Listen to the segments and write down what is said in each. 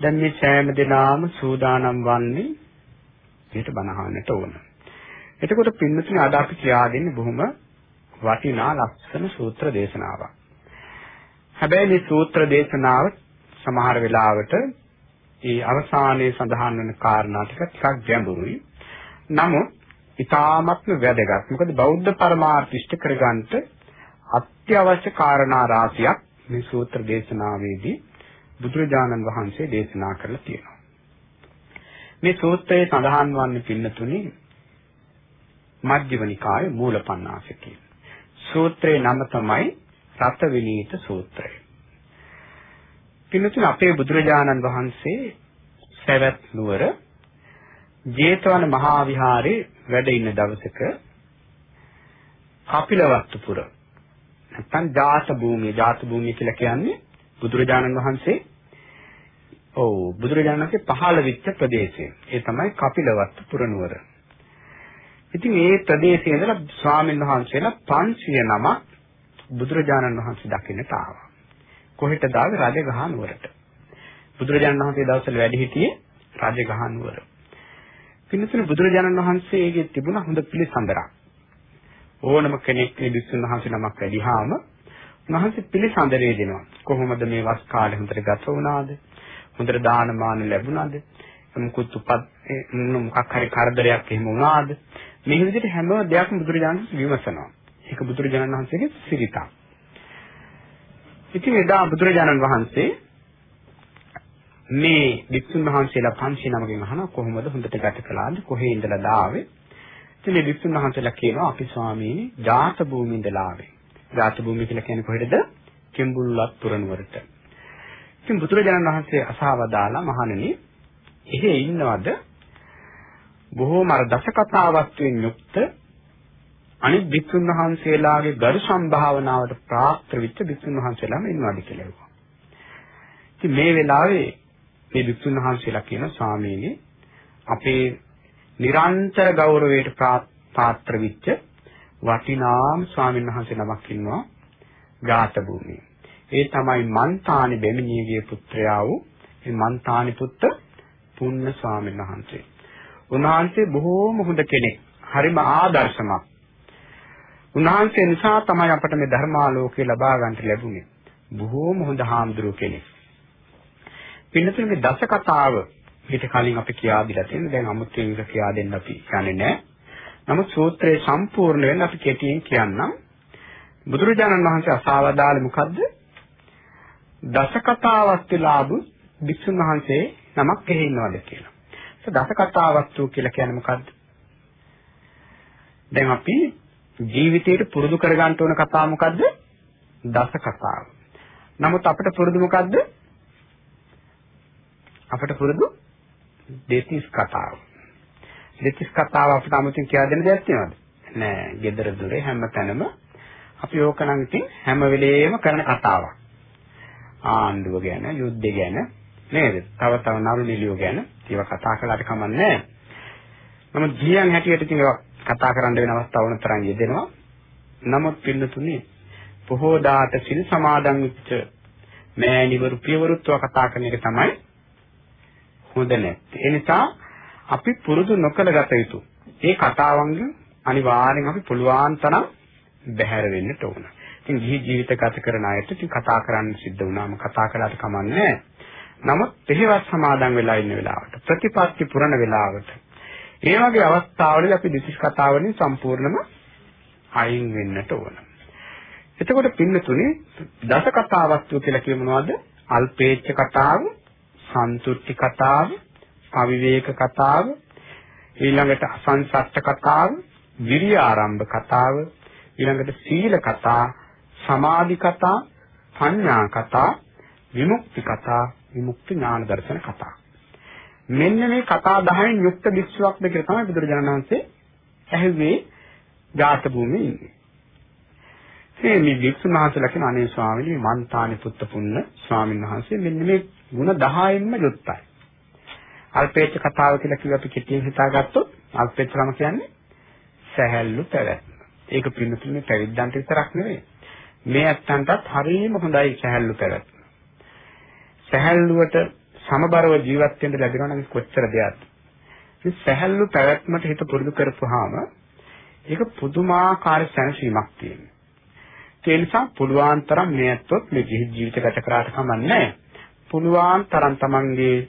දැන් මේ සෑම දිනාම සූදානම් වන්නේ මේකට බණහන්නට ඕන. එතකොට පින්නතුනි අද අපි කියා දෙන්නේ බොහොම වටිනා ලස්සන සූත්‍ර දේශනාවක්. හැබැයි මේ සූත්‍ර දේශනාව සමහර වෙලාවට ඒ අවසානයේ සඳහන් වෙන කාරණා ටික ටිකක් ගැඹුරුයි. නමුත් ඊ타මත්ම වැදගත්. මොකද බෞද්ධ පරමාර්ථ ඉෂ්ට කරගන්නට අත්‍යවශ්‍ය කාරණා රාශියක් මේ සූත්‍ර දේශනාවේදී බුදුරජාණන් වහන්සේ දේශනා කරලා තියෙනවා. මේ සූත්‍රයේ සඳහන් වන්නේ පින්නතුනි මජ්ක්‍ධිම නිකායේ මූලපණ්ණාසකේ. සූත්‍රයේ නම තමයි රත විනීත සූත්‍රය. පින්නතුනි අපේ බුදුරජාණන් වහන්සේ සවැත් නුවර ජේතවන මහා විහාරේ වැඩ ඉන්න දවසක කපිලවස්තුපුර නැත්නම් ජාත භූමිය ජාත භූමිය කියලා කියන්නේ බුදුරජාණන් වහන්සේ ඔව් බුදුරජාණන් වහන්සේ පහළ වෙච්ච ප්‍රදේශය. ඒ තමයි කපිලවස්තු පුරනුවර. ඉතින් මේ ප්‍රදේශයේ ඉඳලා ස්වාමීන් වහන්සේලා 500 නමක් බුදුරජාණන් වහන්සේ දකින්නට ආවා. කොහෙටද ආවේ රජගහ නුවරට. බුදුරජාණන් වහන්සේ දවසවල වැඩ සිටියේ රජගහ නුවර. පින්නතුනේ බුදුරජාණන් වහන්සේගේ තිබුණ හොඳ පිළිසඳරක්. ඕනම කෙනෙක් මේ විසුණු වහන්සේ නමක් වැඩිහාම උන්වහන්සේ පිළිසඳරේ දෙනවා. කොහොමද මේ වස් කාලේ හොඳට ගත වුණාද? හොඳට දානමාන ලැබුණාද? මුකුත් උපත් මොකක් හරි කරදරයක් එහෙම වුණාද? මේ විදිහට හැම දෙයක්ම බුදුරජාණන් විමසනවා. ඒක බුදුරජාණන් වහන්සේගේ සිරිතක්. ඉතින් එදා බුදුරජාණන් වහන්සේ මේ විසුණු වහන්සේලා 500 නමකින් අහනවා කොහොමද හොඳට ගත කළාද? කොහේ ඉඳලාද ආවේ? ඉතින් මේ විසුණු වහන්සේලා කියනවා අපි ස්වාමීනි ජාත භූමිය ඉඳලා ආවේ. ජාත භූමිය කියලා කියන්නේ කොහෙද? කෙම්බුල්ලත් පුරනුවරට. ඉතින් බුදුරජාණන් වහන්සේ අසාවදාලා මහණෙනි එහෙ ඉන්නවද බොහෝම අර දස කතාවත්වෙන් යුක්ත අනිත් විසුණු වහන්සේලාගේ ගරු සම්භාවනාවට ප්‍රාප්ත වෙච්ච විසුණු වහන්සේලාම ඉන්නවද කියලා ඇහුවා. ඉතින් මේ වෙලාවේ මේ විසුණු වහන්සේලා කියන ස්වාමීනි අපේ නිරන්තර ගෞරවයට පාත්‍ර වෙච්ච වටිනාම ස්වාමීන් වහන්සේ නමක් ඉන්නවා ගාත භූමියේ. ඒ තමයි මන්තානි බෙමිණියගේ පුත්‍රයා වූ මේ මන්තානි පුත්ත පුන්න ස්වාමීන් වහන්සේ. උන්වහන්සේ බොහෝම හොඳ කෙනෙක්. හරිම ආදර්ශමත්. උන්වහන්සේ නිසා තමයි අපට මේ ධර්මාලෝකය ලබා ගන්නට ලැබුණේ. බොහෝම හොඳ හාමුදුරුව කෙනෙක්. පින්නතුනේ මේ දස කතාව ඊට කලින් අපි කියා දීලා තියෙනවා. දැන් අමුතුවෙන් ඒක කියා දෙන්න අපි යන්නේ නැහැ. නමුත් සූත්‍රයේ සම්පූර්ණ වෙන්න අපි කෙටියෙන් කියන්නම්. බුදුරජාණන් වහන්සේ අසාවදාලේ මොකද්ද? දස කතාවස්තු ලාභ භික්ෂුන් වහන්සේ නමක් එහි ඉන්නවද කියලා. ඒ දස කතාවස්තු කියලා කියන්නේ මොකද්ද? දැන් අපි ජීවිතේට පුරුදු කරගන්න ඕන කතාව මොකද්ද? දස කතාව. නමුත් අපිට පුරුදු මොකද්ද? අපිට පුරුදු දෙතිස් කතාව. දෙතිස් කතාව අපිට 아무තින් කියලා දෙන්න දෙයක් තියෙනවද? නෑ. gedara dure හැම තැනම අපි ඕක නම් ඉතින් හැම වෙලේම කරන කතාවක්. ආණ්ඩුව ගැන, යුද්ධය ගැන නේද? තව තව නරු නිලියෝ ගැන ඒවා කතා කළාට කමන්නේ නෑ. නමුත් ජීයන් හැටියට ඉතින් ඒවා කතා කරන්න වෙන අවස්ථා වුණ තරම් යෙදෙනවා. නමුත් පින්නතුනේ බොහෝ දාට සිල් සමාදන් වෙච්ච මෑණිවරු පියවරුත්ව කතා කරන එක තමයි හොඳ නැත්තේ. ඒ නිසා අපි පුරුදු නොකළ ගත යුතු. ඒ කතාවන්ගෙන් අනිවාර්යෙන් අපි පුළුවන් තරම් බැහැර වෙන්නට ඕන. ඉතින් ගිහි ජීවිත ගත කරන අයට ඉතින් කතා කරන්න සිද්ධ වුණාම කතා කළාට කමන්නේ නමුත් එහෙවත් සමාදන් වෙලා ඉන්න වෙලාවට ප්‍රතිපත්ති පුරන වෙලාවට ඒ වගේ අවස්ථාවලදී අපි දිසිස් කතාවලින් සම්පූර්ණම අයින් වෙන්නට ඕන. එතකොට පින්නතුනේ දස කතාවස්තු කියලා කිය මොනවද? අල්පේච්ඡ කතාව, සන්තුට්ටි කතාව, අවිවේක කතාව, ඊළඟට අසංසට්ඨ කතාව, විරිය ආරම්භ කතාව, ඊළඟට සීල කතා, සමාධි කතා, පඤ්ඤා කතා, විමුක්ති කතා, විමුක්ති ඥාන දර්ශන කතා. මෙන්න මේ කතා 10න් යුක්ත භික්ෂුවක්ද කියලා තමයි බුදුරජාණන් වහන්සේ ඇහුවේ ජාත භූමියේ ඉන්නේ. ඒ මේ භික්ෂුන් වහන්සේලා කියන අනේ ස්වාමීනි මන්තානි පුත්ත පුන්න ස්වාමීන් වහන්සේ මෙන්න මේ ಗುಣ 10න්ම යුක්තයි. අල්පේච්ඡ කතාව කියලා කිව්ව අපි කෙටියෙන් හිතාගත්තොත් අල්පේච්ඡකම කියන්නේ සැහැල්ලු පැවැත්ම. ඒක පින්නතුනේ පැවිද්දන්ට විතරක් නෙවෙයි. මේ ඇත්තන්ටත් හරියම හොඳයි සැහැල්ලු පැවැත්ම. සැහැල්ලුවට සමබරව ජීවත් වෙන්න ලැබෙනවා නම් කොච්චර දෙයක්ද? මේ සැහැල්ලු පැවැත්මට හිත පුරුදු කරපුවාම ඒක පුදුමාකාර සැනසීමක් තියෙනවා. ඒ නිසා පුළුවන් තරම් මේ ඇත්තොත් මේ ජීවිත ගත කරාට කමන්නේ පුළුවන් තරම් තමන්ගේ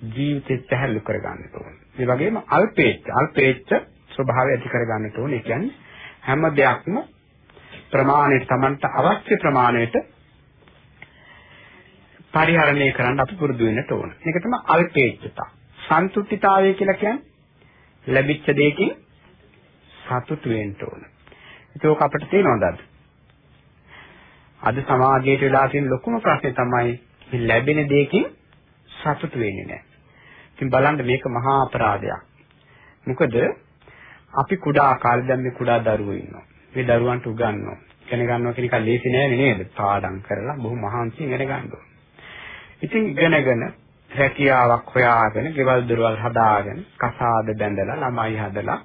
ජීවිතය සැහැල්ලු කරගන්න ඕනේ. ඒ වගේම අල්පේච්ඡ අල්පේච්ඡ ස්වභාවය ඇති කරගන්න ඕනේ. ඒ කියන්නේ හැම දෙයක්ම ප්‍රමාණයට Tamanට අවශ්‍ය ප්‍රමාණයට පරිහරණය කරන්න අපි පුරුදු වෙන්නට ඕන. මේක තමයි අල්පේච්ඡතා. සන්තුෂ්ඨිතාවය කියලා කියන්නේ ලැබිච්ච දෙයකින් සතුටු වෙන්න ඕන. ඒක අපිට තේනවද? අද සමාජයේ වෙලා තියෙන ලොකුම ප්‍රශ්නේ තමයි මේ ලැබෙන දෙයකින් සතුටු වෙන්නේ නැහැ. ඉතින් බලන්න මේක මහා අපරාධයක්. මොකද අපි කුඩා කාලේ දැන් මේ කුඩා දරුවෝ ඉන්නවා. මේ දරුවන්ට උගන්වනවා. ඉගෙන ගන්නවා කියන එක ලේසි නෑ නේද? පාඩම් කරලා බොහොම මහන්සියෙන් ඉගෙන ගන්නවා. ඉතින් ඉගෙනගෙන හැකියාවක් හොයාගෙන, ගෙවල් දොරවල් හදාගෙන, කසාද බැඳලා, ළමයි හදලා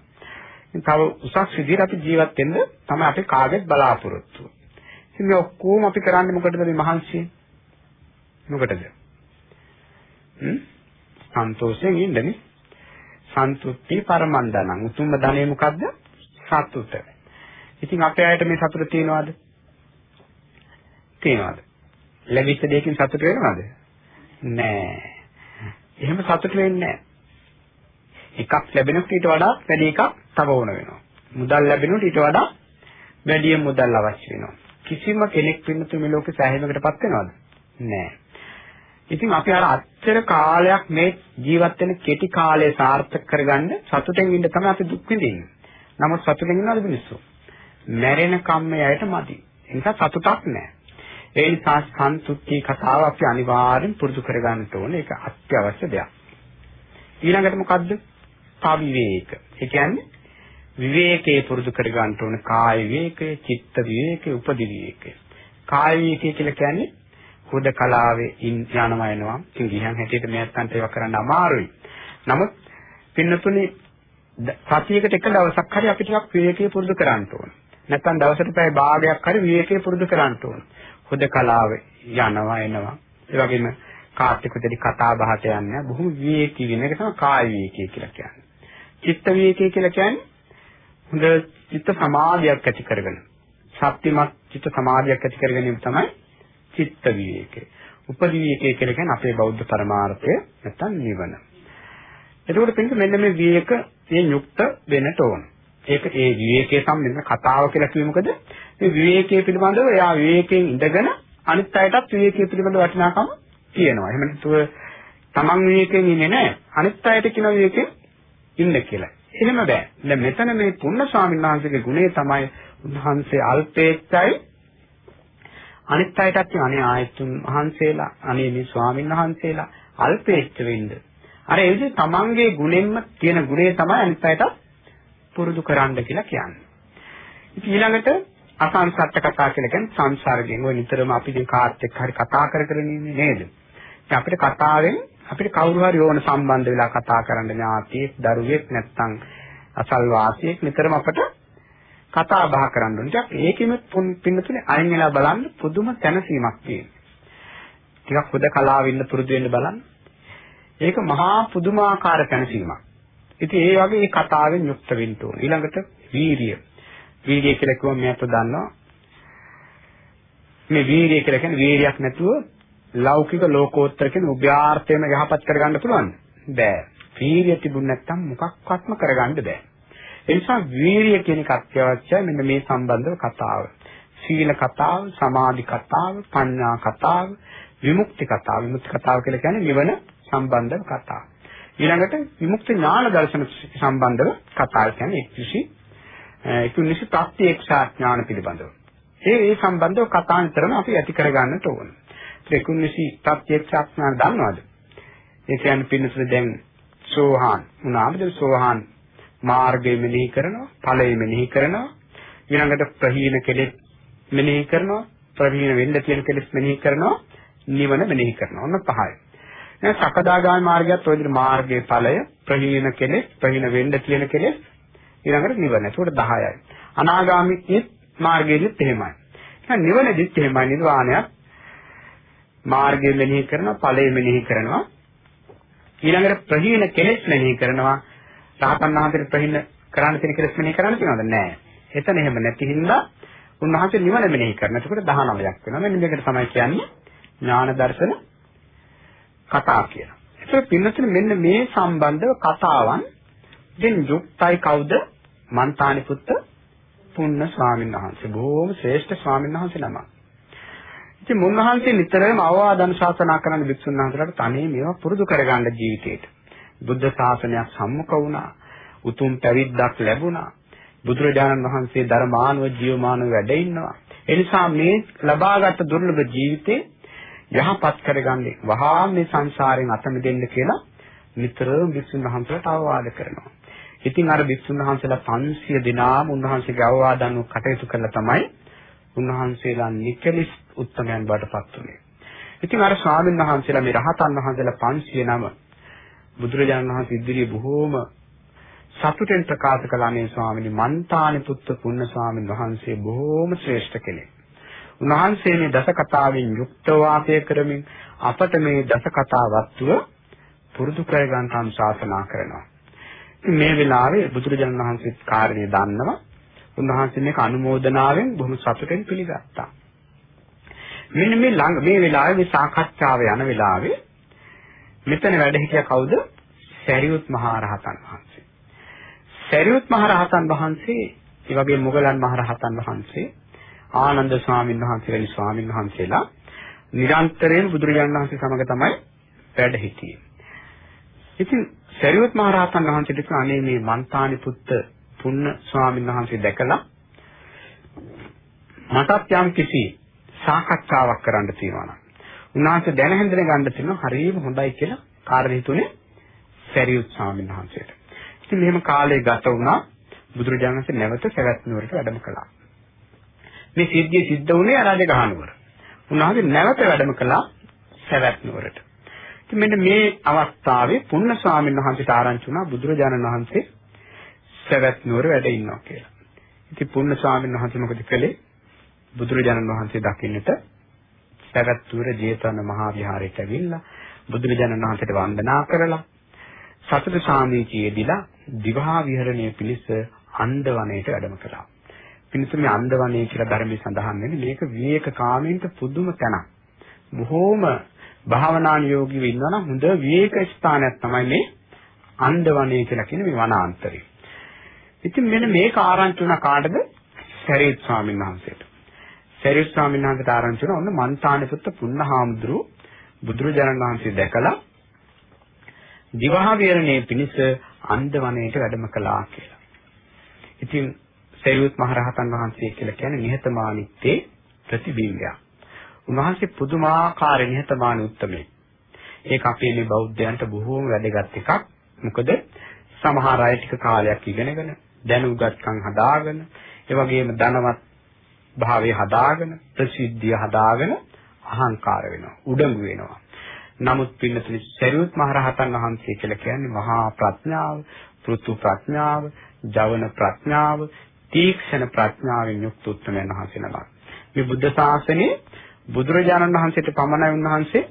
තව උසස් විදිහට අපි ජීවත් වෙන්න තමයි අපි කාගෙත් බලාපොරොත්තු. ඉතින් මේ ඔක්කොම අපි කරන්නේ මොකටද මේ මහන්සිය? මොකටද? හ්ම්? සන්තෝෂයෙන් ඉන්නනේ. සන්තුට්ටි පරමන්දනං. උතුම්ම ධනෙ මොකද්ද? සතුට. ඉතින් අපේ අයට මේ සතුට තියනවාද? තියනවාද? ලැබිච්ච දෙයකින් සතුට වෙනවද? නෑ. එහෙම සතුට වෙන්නේ නෑ. එකක් ලැබෙනකොට ඊට වඩා වැඩි එකක් තව ඕන වෙනවා. මුදල් ලැබෙනකොට ඊට වඩා වැඩි මුදල් අවශ්‍ය වෙනවා. කිසිම කෙනෙක් පින්නතු මේ ලෝකේ සෑහීමකටපත් වෙනවද? නෑ. ඉතින් අපි අර අච්චර කාලයක් මේ ජීවත් වෙන කෙටි කාලය සාර්ථක කරගන්න සතුටෙන් ඉන්න තමයි අපි දුක් විඳින්නේ. නමුත් සතුටෙන් ඉන්නවද මිනිස්සු? මැරෙන කම්මයට මදි. ඒ නිසා සතුටක් නැහැ. ඒ නිසා සන්තුෂ්ටි කතාව අපි අනිවාර්යෙන් පුරුදු කරගන්න ඕනේ. ඒක අත්‍යවශ්‍ය දෙයක්. ඊළඟට මොකද්ද? පවිවේක. ඒ කියන්නේ විවේකයේ පුරුදු කරගන්න ඕනේ. කාය විවේකය, චිත්ත විවේකය, උපදි විවේකය. කාය විවේකය කියලා කියන්නේ හුදකලාවේ යනවා එනවා. ඉතින් ගියන් හැටියට මෙයන්ට ඒවා කරන්න අමාරුයි. නමුත් පින්නතුනේ සතියකට එක දවසක් හරි අපි ටිකක් විවේකී පුරුදු කරන්න ඕන. නැත්නම් දවසට පැය භාගයක් හරි විවේකී පුරුදු කරන්න ඕන. හුදකලාවේ යනවා එනවා. ඒ වගේම කාර්තිකුදෙදි කතා බහට යන්නේ බොහොම විවේකී වෙන එක තමයි කාය විවේකී කියලා කියන්නේ. චිත්ත විවේකී කියලා කියන්නේ හොඳ චිත්ත සමාධියක් ඇති කරගෙන ශක්තිමත් චිත්ත සමාධියක් ඇති කරගැනීම තමයි චිත්ත විවේකය. උපදි විවේකය කියලා කියන්නේ අපේ බෞද්ධ පරමාර්ථය නැත්නම් නිවන. එතකොට පින්ක මෙන්න මේ විවේකයෙන් යුක්ත වෙන්නට ඕන. ඒක ඒ විවේකයේ සම්බන්ධ කතාව කියලා කිව්වෙ මොකද? මේ විවේකයේ පිළිබඳව එයා විවේකයෙන් ඉඳගෙන අනිත් අයටත් විවේකයේ පිළිබඳව වටිනාකම කියනවා. එහෙම නැතුව තමන් විවේකයෙන් ඉන්නේ නැහැ. අනිත් අයට කියන විවේකයෙන් ඉන්න කියලා. එහෙම බෑ. දැන් මෙතන මේ පුන්න ස්වාමීන් වහන්සේගේ ගුණය තමයි උන්වහන්සේ අල්පේච්ඡයි අනිත් අයටත් කියන අනේ ආයතුන් වහන්සේලා අනේ මේ ස්වාමීන් වහන්සේලා අල්පේච්ඡ වෙන්න. අර ඒ විදිහේ තමන්ගේ ගුණෙන්ම තියෙන ගුණය තමයි අනිත් අයට පුරුදු කරන්න කියලා කියන්නේ. ඉතින් ඊළඟට අසංසත්ත කතා කියලා කියන්නේ සංසර්ගයෙන් ඔය නිතරම අපි මේ කාත් එක්ක හරි කතා කර කර ඉන්නේ නේද? ඉතින් අපිට කතාවෙන් අපිට කවුරු හරි ඕන සම්බන්ධ වෙලා කතා කරන්න ඥාතියෙක්, දරුවෙක් නැත්නම් අසල්වාසියෙක් නිතරම අපට කතා බහ කරන්න ඕනේ. ටිකක් ඒකෙම පින්නතුනේ අයින් වෙලා බලන්න පුදුම තැනසීමක් තියෙනවා. ටිකක් හොද කලාව ඉන්න පුරුදු වෙන්න බලන්න. ඒක මහා පුදුමාකාර තැනසීමක්. ඉතින් ඒ වගේ මේ කතාවෙන් යුක්ත වෙන්න ඕනේ. ඊළඟට වීරිය. වීරිය කියලා කිව්වම මෙයාට දන්නවා. මේ වීරිය කියලා කියන්නේ වීරියක් නැතුව ලෞකික ලෝකෝත්තර කියන උභයාර්ථයම යහපත් කරගන්න පුළුවන්ද? බෑ. වීරිය තිබුණ නැත්නම් මොකක්වත්ම කරගන්න බෑ. ඒ නිසා වීරිය කියන එක අත්‍යවශ්‍යයි මෙන්න මේ සම්බන්ධව කතාව. සීල කතාව, සමාධි කතාව, පඤ්ඤා කතාව, විමුක්ති කතාව. විමුක්ති කතාව කියලා කියන්නේ නිවන සම්බන්ධව කතාව. ඊළඟට විමුක්ති ඥාන දර්ශන සම්බන්ධව කතාව කියන්නේ එක්විසි එක්විසි ප්‍රත්‍යක්ෂ ඥාන පිළිබඳව. ඒ ඒ සම්බන්ධව කතා නිතරම අපි ඇති කරගන්නට ඕන. ත්‍රිකුණසි ප්‍රත්‍යක්ෂඥාන දන්නවද? ඒ කියන්නේ පින්නතුනේ දැන් සෝහාන් උනාමද සෝහාන් මාර්ගය මෙනෙහි කරනවා, ඵලය මෙනෙහි කරනවා, ඊළඟට ප්‍රහීන කෙලෙස් මෙනෙහි කරනවා, ප්‍රහීන වෙන්න තියෙන කෙලෙස් මෙනෙහි කරනවා, නිවන මෙනෙහි කරනවා. ඔන්න පහයි. දැන් සකදාගාමී මාර්ගයත් ඔය විදිහට මාර්ගයේ ඵලය, ප්‍රහීන කෙලෙස්, ප්‍රහීන වෙන්න තියෙන කෙලෙස් ඊළඟට නිවන. ඒකට 10යි. අනාගාමී මාර්ගයේදීත් එහෙමයි. එහෙනම් නිවනදීත් එහෙමයි නිර්වාණයත් මාර්ගය මෙනෙහි කරනවා, ඵලය මෙනෙහි කරනවා. ඊළඟට ප්‍රහීන කෙලෙස් මෙනෙහි කරනවා. රහතන් වහන්සේට ප්‍රහීන කරන්න තියෙන කෙලෙස් මෙනෙහි කරන්න තියෙනවද? නැහැ. එතන එහෙම නැති හින්දා උන්වහන්සේ නිවන මෙනෙහි කරන. එතකොට 19ක් වෙනවා. මෙන්න මේකට තමයි කියන්නේ ඥාන දර්ශන කතා කියලා. ඒකේ පින්නතුනේ මෙන්න මේ සම්බන්ධව කතාවන් දෙන් යුක්තයි කවුද? මන්තානි පුත්ත පුන්න ස්වාමීන් වහන්සේ. බොහොම ශ්‍රේෂ්ඨ ස්වාමීන් වහන්සේ නමක්. ඉතින් මුන්වහන්සේ නිතරම අවවාද අනුශාසනා කරන වික්ෂුන් වහන්සේලාට තනියම මේවා පුරුදු කරගන්න ජීවිතේට. බුද්ධ ශාසනයක් සම්මුඛ වුණා. උතුම් පැවිද්දක් ලැබුණා. බුදුරජාණන් වහන්සේ ධර්මානුව ජීවමානව වැඩ ඉන්නවා. ඒ නිසා මේ ලබාගත් දුර්ලභ ජීවිතේ යහපත් කරගන්නේ වහා මේ සංසාරයෙන් අත මිදෙන්න කියලා නිතරම විසුණු වහන්සේට අවවාද කරනවා. ඉතින් අර විසුණු වහන්සේලා 500 දිනාම උන්වහන්සේගේ අවවාද අනුව කටයුතු කළා තමයි උන්වහන්සේලා නිකලිස් උත්තමයන් බවට පත් වුණේ. ඉතින් අර ස්වාමීන් වහන්සේලා මේ රහතන් වහන්සේලා 500 නම බුදුරජාණන් වහන්සේ ඉදිරියේ බොහෝම සතුටෙන් ප්‍රකාශ කළා මේ ස්වාමීනි මන්තානි පුත්ත පුන්න ස්වාමීන් වහන්සේ බොහෝම ශ්‍රේෂ්ඨ කෙනෙක්. උන්වහන්සේ මේ දස කතාවෙන් යුක්ත වාසය කරමින් අපට මේ දස කතා වස්තුව පුරුදු කර ගන්න අනුශාසනා කරනවා. මේ වෙලාවේ බුදුරජාණන් වහන්සේ කාරණේ දන්නවා. උන්වහන්සේ මේක අනුමෝදනාවෙන් බොහොම සතුටෙන් පිළිගත්තා. මෙන්න මේ ළඟ මේ වෙලාවේ මේ සාකච්ඡාව යන වෙලාවේ මෙතන වැඩ හිටියා කවුද? සරියුත් මහ රහතන් වහන්සේ. සරියුත් මහ රහතන් වහන්සේ, ඒ වගේ මොගලන් මහ රහතන් වහන්සේ, ආනන්ද ස්වාමීන් වහන්සේ වැනි ස්වාමීන් වහන්සේලා නිරන්තරයෙන් බුදුරජාණන් වහන්සේ සමග තමයි වැඩ සිටියේ. ඉතින් සරියුත් මහ රහතන් වහන්සේට කිව්වා අනේ මේ මන්තානි පුත්ත පුන්න ස්වාමීන් වහන්සේ දැකලා මටත් යම් කිසි සාකච්ඡාවක් කරන්න තියෙනවා නම් උන්වහන්සේ දැන හැඳින ගන්න තියෙනවා හරියම හොඳයි කියලා කාර්ය හිතුනේ සරියුත් ස්වාමීන් වහන්සේට. ඉතින් මෙහෙම කාලය ගත වුණා බුදුරජාණන් වහන්සේ නැවත සවැත් නුවරට වැඩම කළා. මේ සිද්ධිය සිද්ධ වුණේ රජගහනුවර. උන්වහන්සේ නැවත වැඩම කළා සවැත් නුවරට. ඉතින් මෙන්න මේ අවස්ථාවේ පුන්න ස්වාමීන් වහන්සේට ආරංචි වුණා බුදුරජාණන් වහන්සේ සවැත් නුවර වැඩ ඉන්නවා කියලා. ඉතින් පුන්න ස්වාමීන් වහන්සේ මොකද කළේ? බුදුරජාණන් වහන්සේ දකින්නට සවැත් නුවර ජේතවන මහා විහාරයට ඇවිල්ලා බුදුරජාණන් වහන්සේට වන්දනා කරලා සතර සාමීචියේදීලා දිවහා විහරණය පිණිස අන්දවණයට වැඩම කළා. පිණිස මේ අන්දවණේ කියලා ධර්මයේ සඳහන් වෙන්නේ මේක විවේක කාමීන්ට පුදුම තැනක්. බොහෝම භාවනානුයෝගීව ඉන්නවා නම් හොඳ විවේක ස්ථානයක් තමයි මේ අන්දවණේ කියලා කියන මේ වනාන්තරය. ඉතින් මෙන්න මේක ආරංචි වුණා කාටද? සරියුත් ස්වාමීන් වහන්සේට. සරියුත් ස්වාමීන් වහන්සේට ආරංචි වුණා ඔන්න මන්තානේ පුත්ත පුන්නහාමුදුරු බුදුරජාණන් වහන්සේ දැකලා දිවහා විහරණයේ පිණිස අන්දවණයට වැඩම කළා කියලා. ඉතින් සරියුත් මහරහතන් වහන්සේ කියලා කියන්නේ නිහතමානීත්වයේ ප්‍රතිබිම්බයක්. උන්වහන්සේ පුදුමාකාර නිහතමානී උත්මේ. ඒක අපේ මේ බෞද්ධයන්ට බොහෝම වැදගත් එකක්. මොකද සමහර අය ටික කාලයක් ඉගෙනගෙන දැනුගත්කම් හදාගෙන ඒ වගේම ධනවත් භාවයේ හදාගෙන ප්‍රසිද්ධිය හදාගෙන අහංකාර වෙනවා උඩඟු වෙනවා නමුත් පින්නතුනි සරියුත් මහරහතන් වහන්සේ කියලා කියන්නේ මහා ප්‍රඥාව, පෘතු ප්‍රඥාව, ජවන ප්‍රඥාව, තීක්ෂණ ප්‍රඥාවෙන් යුක්ත උත්තමයන් වහන්සේ නමක්. මේ බුද්ධ ශාසනයේ බුදුරජාණන් වහන්සේට පමණයි උන්වහන්සේ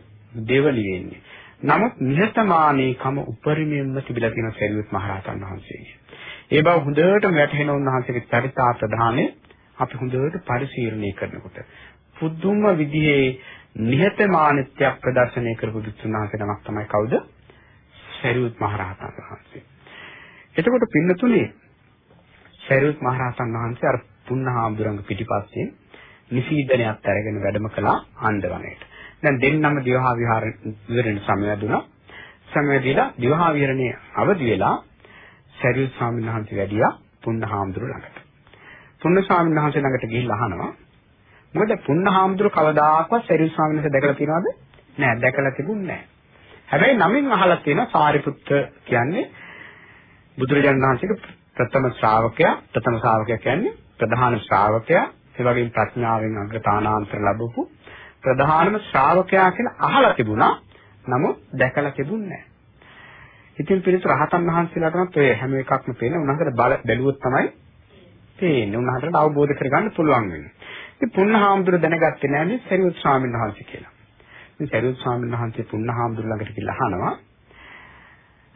දෙවලි වෙන්නේ. නමුත් නිහතමානීකම උපරිමයෙන්ම තිබිලා තියෙන සරියුත් මහරහතන් වහන්සේගේ. ඒ බව හොඳට වැටහෙන උන්වහන්සේගේ චරිතා ප්‍රධානයේ අපි හොඳට පරිශීලනය කරනකොට පුදුම විදිහේ නිහතමානීත්වයක් ප්‍රදර්ශනය කරපු දුස්සනාක නමක් තමයි කවුද? සරියුත් මහරහතන් වහන්සේ. එතකොට පින්නතුනේ සරියුත් මහරහතන් වහන්සේ අර පුන්නහාමුදුරන්ග පිටිපස්සේ නිසීදනයක් අරගෙන වැඩම කළා ආන්දවණයට. දැන් දෙන්නම දිවහා විහාර විවරණ සමය දුනා. සමය දීලා දිවහා විහරණයේ අවදි වෙලා සරියුත් ස්වාමීන් වහන්සේ වැඩියා පුන්නහාමුදුර ළඟට. පුන්න ස්වාමීන් වහන්සේ ළඟට ගිහිල්ලා අහනවා මොකද පුන්නහාමුදුර කවදාකවත් සරියුත් ස්වාමීන් වහන්සේ දැකලා තියෙනවද? නෑ දැකලා තිබුණේ නෑ. හැබැයි නමින් අහලා තියෙනවා සාරිපුත්ත කියන්නේ බුදුරජාණන් වහන්සේගේ ප්‍රථම ශ්‍රාවකයා ප්‍රථම ශ්‍රාවකයා කියන්නේ ප්‍රධාන ශ්‍රාවකයා ඒ වගේම ප්‍රඥාවෙන් අග්‍රතානාන්තර ලැබපු ප්‍රධානම ශ්‍රාවකයා කියලා අහලා තිබුණා. නමුත් දැකලා තිබුණේ නැහැ. ඉතින් පිළිතුර රහතන් වහන්සේලාටත් ඔය හැම එකක්ම පේන උන්වහන්සේට බල බැලුවොත් තමයි තේන්නේ. උන්වහන්සේට අවබෝධ කරගන්න පුළුවන් වෙන්නේ. ඉතින් පුන්නහාමුදුර දැනගත්තේ නැහැ මේ සරියුත් ස්වාමීන් වහන්සේ කියලා. ඉතින් සරියුත් ස්වාමීන් වහන්සේ පුන්නහාමුදුර ළඟට ගිහිල්ලා අහනවා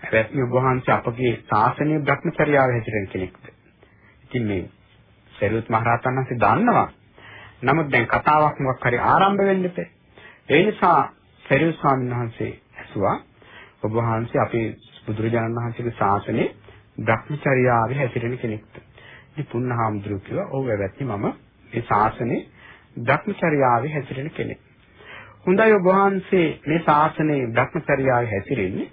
හැබැයි ඔබ වහන්සේ අපගේ ශාසනීය භ්‍රමචර්යාව හැසිරෙන කෙනෙක්ද? ඉතින් මේ සරියුත් මහරහතන් වහන්සේ දන්නවා. නමුත් දැන් කතාවක් මොකක් හරි ආරම්භ වෙන්න ඉපේ. ඒ නිසා සරියුත් ස්වාමීන් වහන්සේ ඇසුවා ඔබ වහන්සේ අපේ බුදුරජාණන් වහන්සේගේ ශාසනයේ භ්‍රමචර්යාවේ හැසිරෙන කෙනෙක්ද? ඉතින් පුන්නහාමුදුරුවෝ කිව්වා ඔව් වැවැත්ටි මම මේ ශාසනයේ භ්‍රමචර්යාවේ හැසිරෙන කෙනෙක්. හොඳයි ඔබ වහන්සේ මේ ශාසනයේ භ්‍රමචර්යාවේ හැසිරෙන්නේ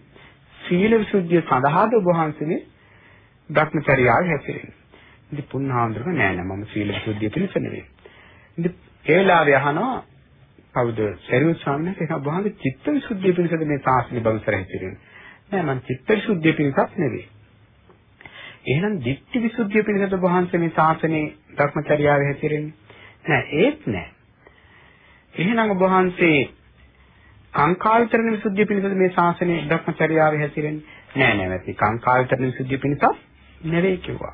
සීල විසුද්ධිය සඳහාද ඔබ වහන්සේ භ්‍රමචර්යාවේ හැසිරෙන්නේ. ඉතින් පුන්හාඳුරන නෑ නෑ මම සීල විසුද්ධිය පිණිස නෙවෙයි. ඉතින් ඒ වෙලාවේ අහනවා කවුද? සරියුත් ස්වාමීන් වහන්සේ ඔබ වහන්සේ චිත්ත විසුද්ධිය පිණිසද මේ ශාසනය බවසර හැසිරෙන්නේ. නෑ මම චිත්ත විසුද්ධිය පිණිසක් නෙවෙයි. එහෙනම් ditthi විසුද්ධිය පිණිසද ඔබ වහන්සේ මේ ශාසනයේ භ්‍රමචර්යාවේ හැසිරෙන්නේ? නෑ ඒත් නෑ. එහෙනම් ඔබ වහන්සේ කාංකා විතරන විසුද්ධිය පිණිසද මේ ශාසනයේ භ්‍රමචර්යාවේ හැසිරෙන්නේ? නෑ නෑ නැති කාංකා විතරන විසුද්ධිය පිණිසක් නෙවෙයි කිව්වා.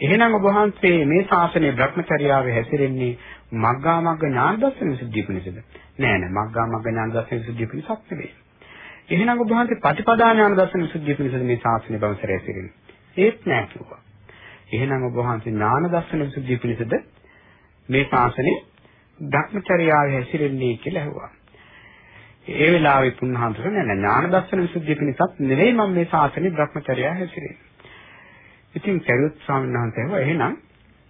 එහෙනම් ඔබ වහන්සේ මේ ශාසනයේ භ්‍රමචර්යාවේ හැසිරෙන්නේ මග්ගා මග්ග ඥාන දර්ශන විසුද්ධිය පිණිසද නෑ නෑ. මග්ගා මග්ග ඥාන දර්ශන විසුද්ධිය පිණිසක් නෙවෙයි. එහෙනම් ඔබ වහන්සේ ප්‍රතිපදා ඥාන දර්ශන විසුද්ධිය පිණිසද මේ ශාසනයේ භවසරය හැසිරෙන්නේ? ඒත් නෑ කිව්වා එහෙනම් ඔබ වහන්සේ ඥාන දර්ශන විසුද්ධිය පිණිසද මේ ශාසනයේ භ්‍රමචර්යාවේ හැසිරෙන්නේ කියලා ඇහුවා ඒ වෙලාවේ පුණ්හාන්තර නෑ ඥාන දර්ශන විසුද්ධිය පිණිසත් නෙවෙයි මම මේ ශාසනයේ Brahmacharya හැසිරෙන්නේ. ඉතින් සරියුත් ස්වාමීන් වහන්සේ කිව්වා එහෙනම්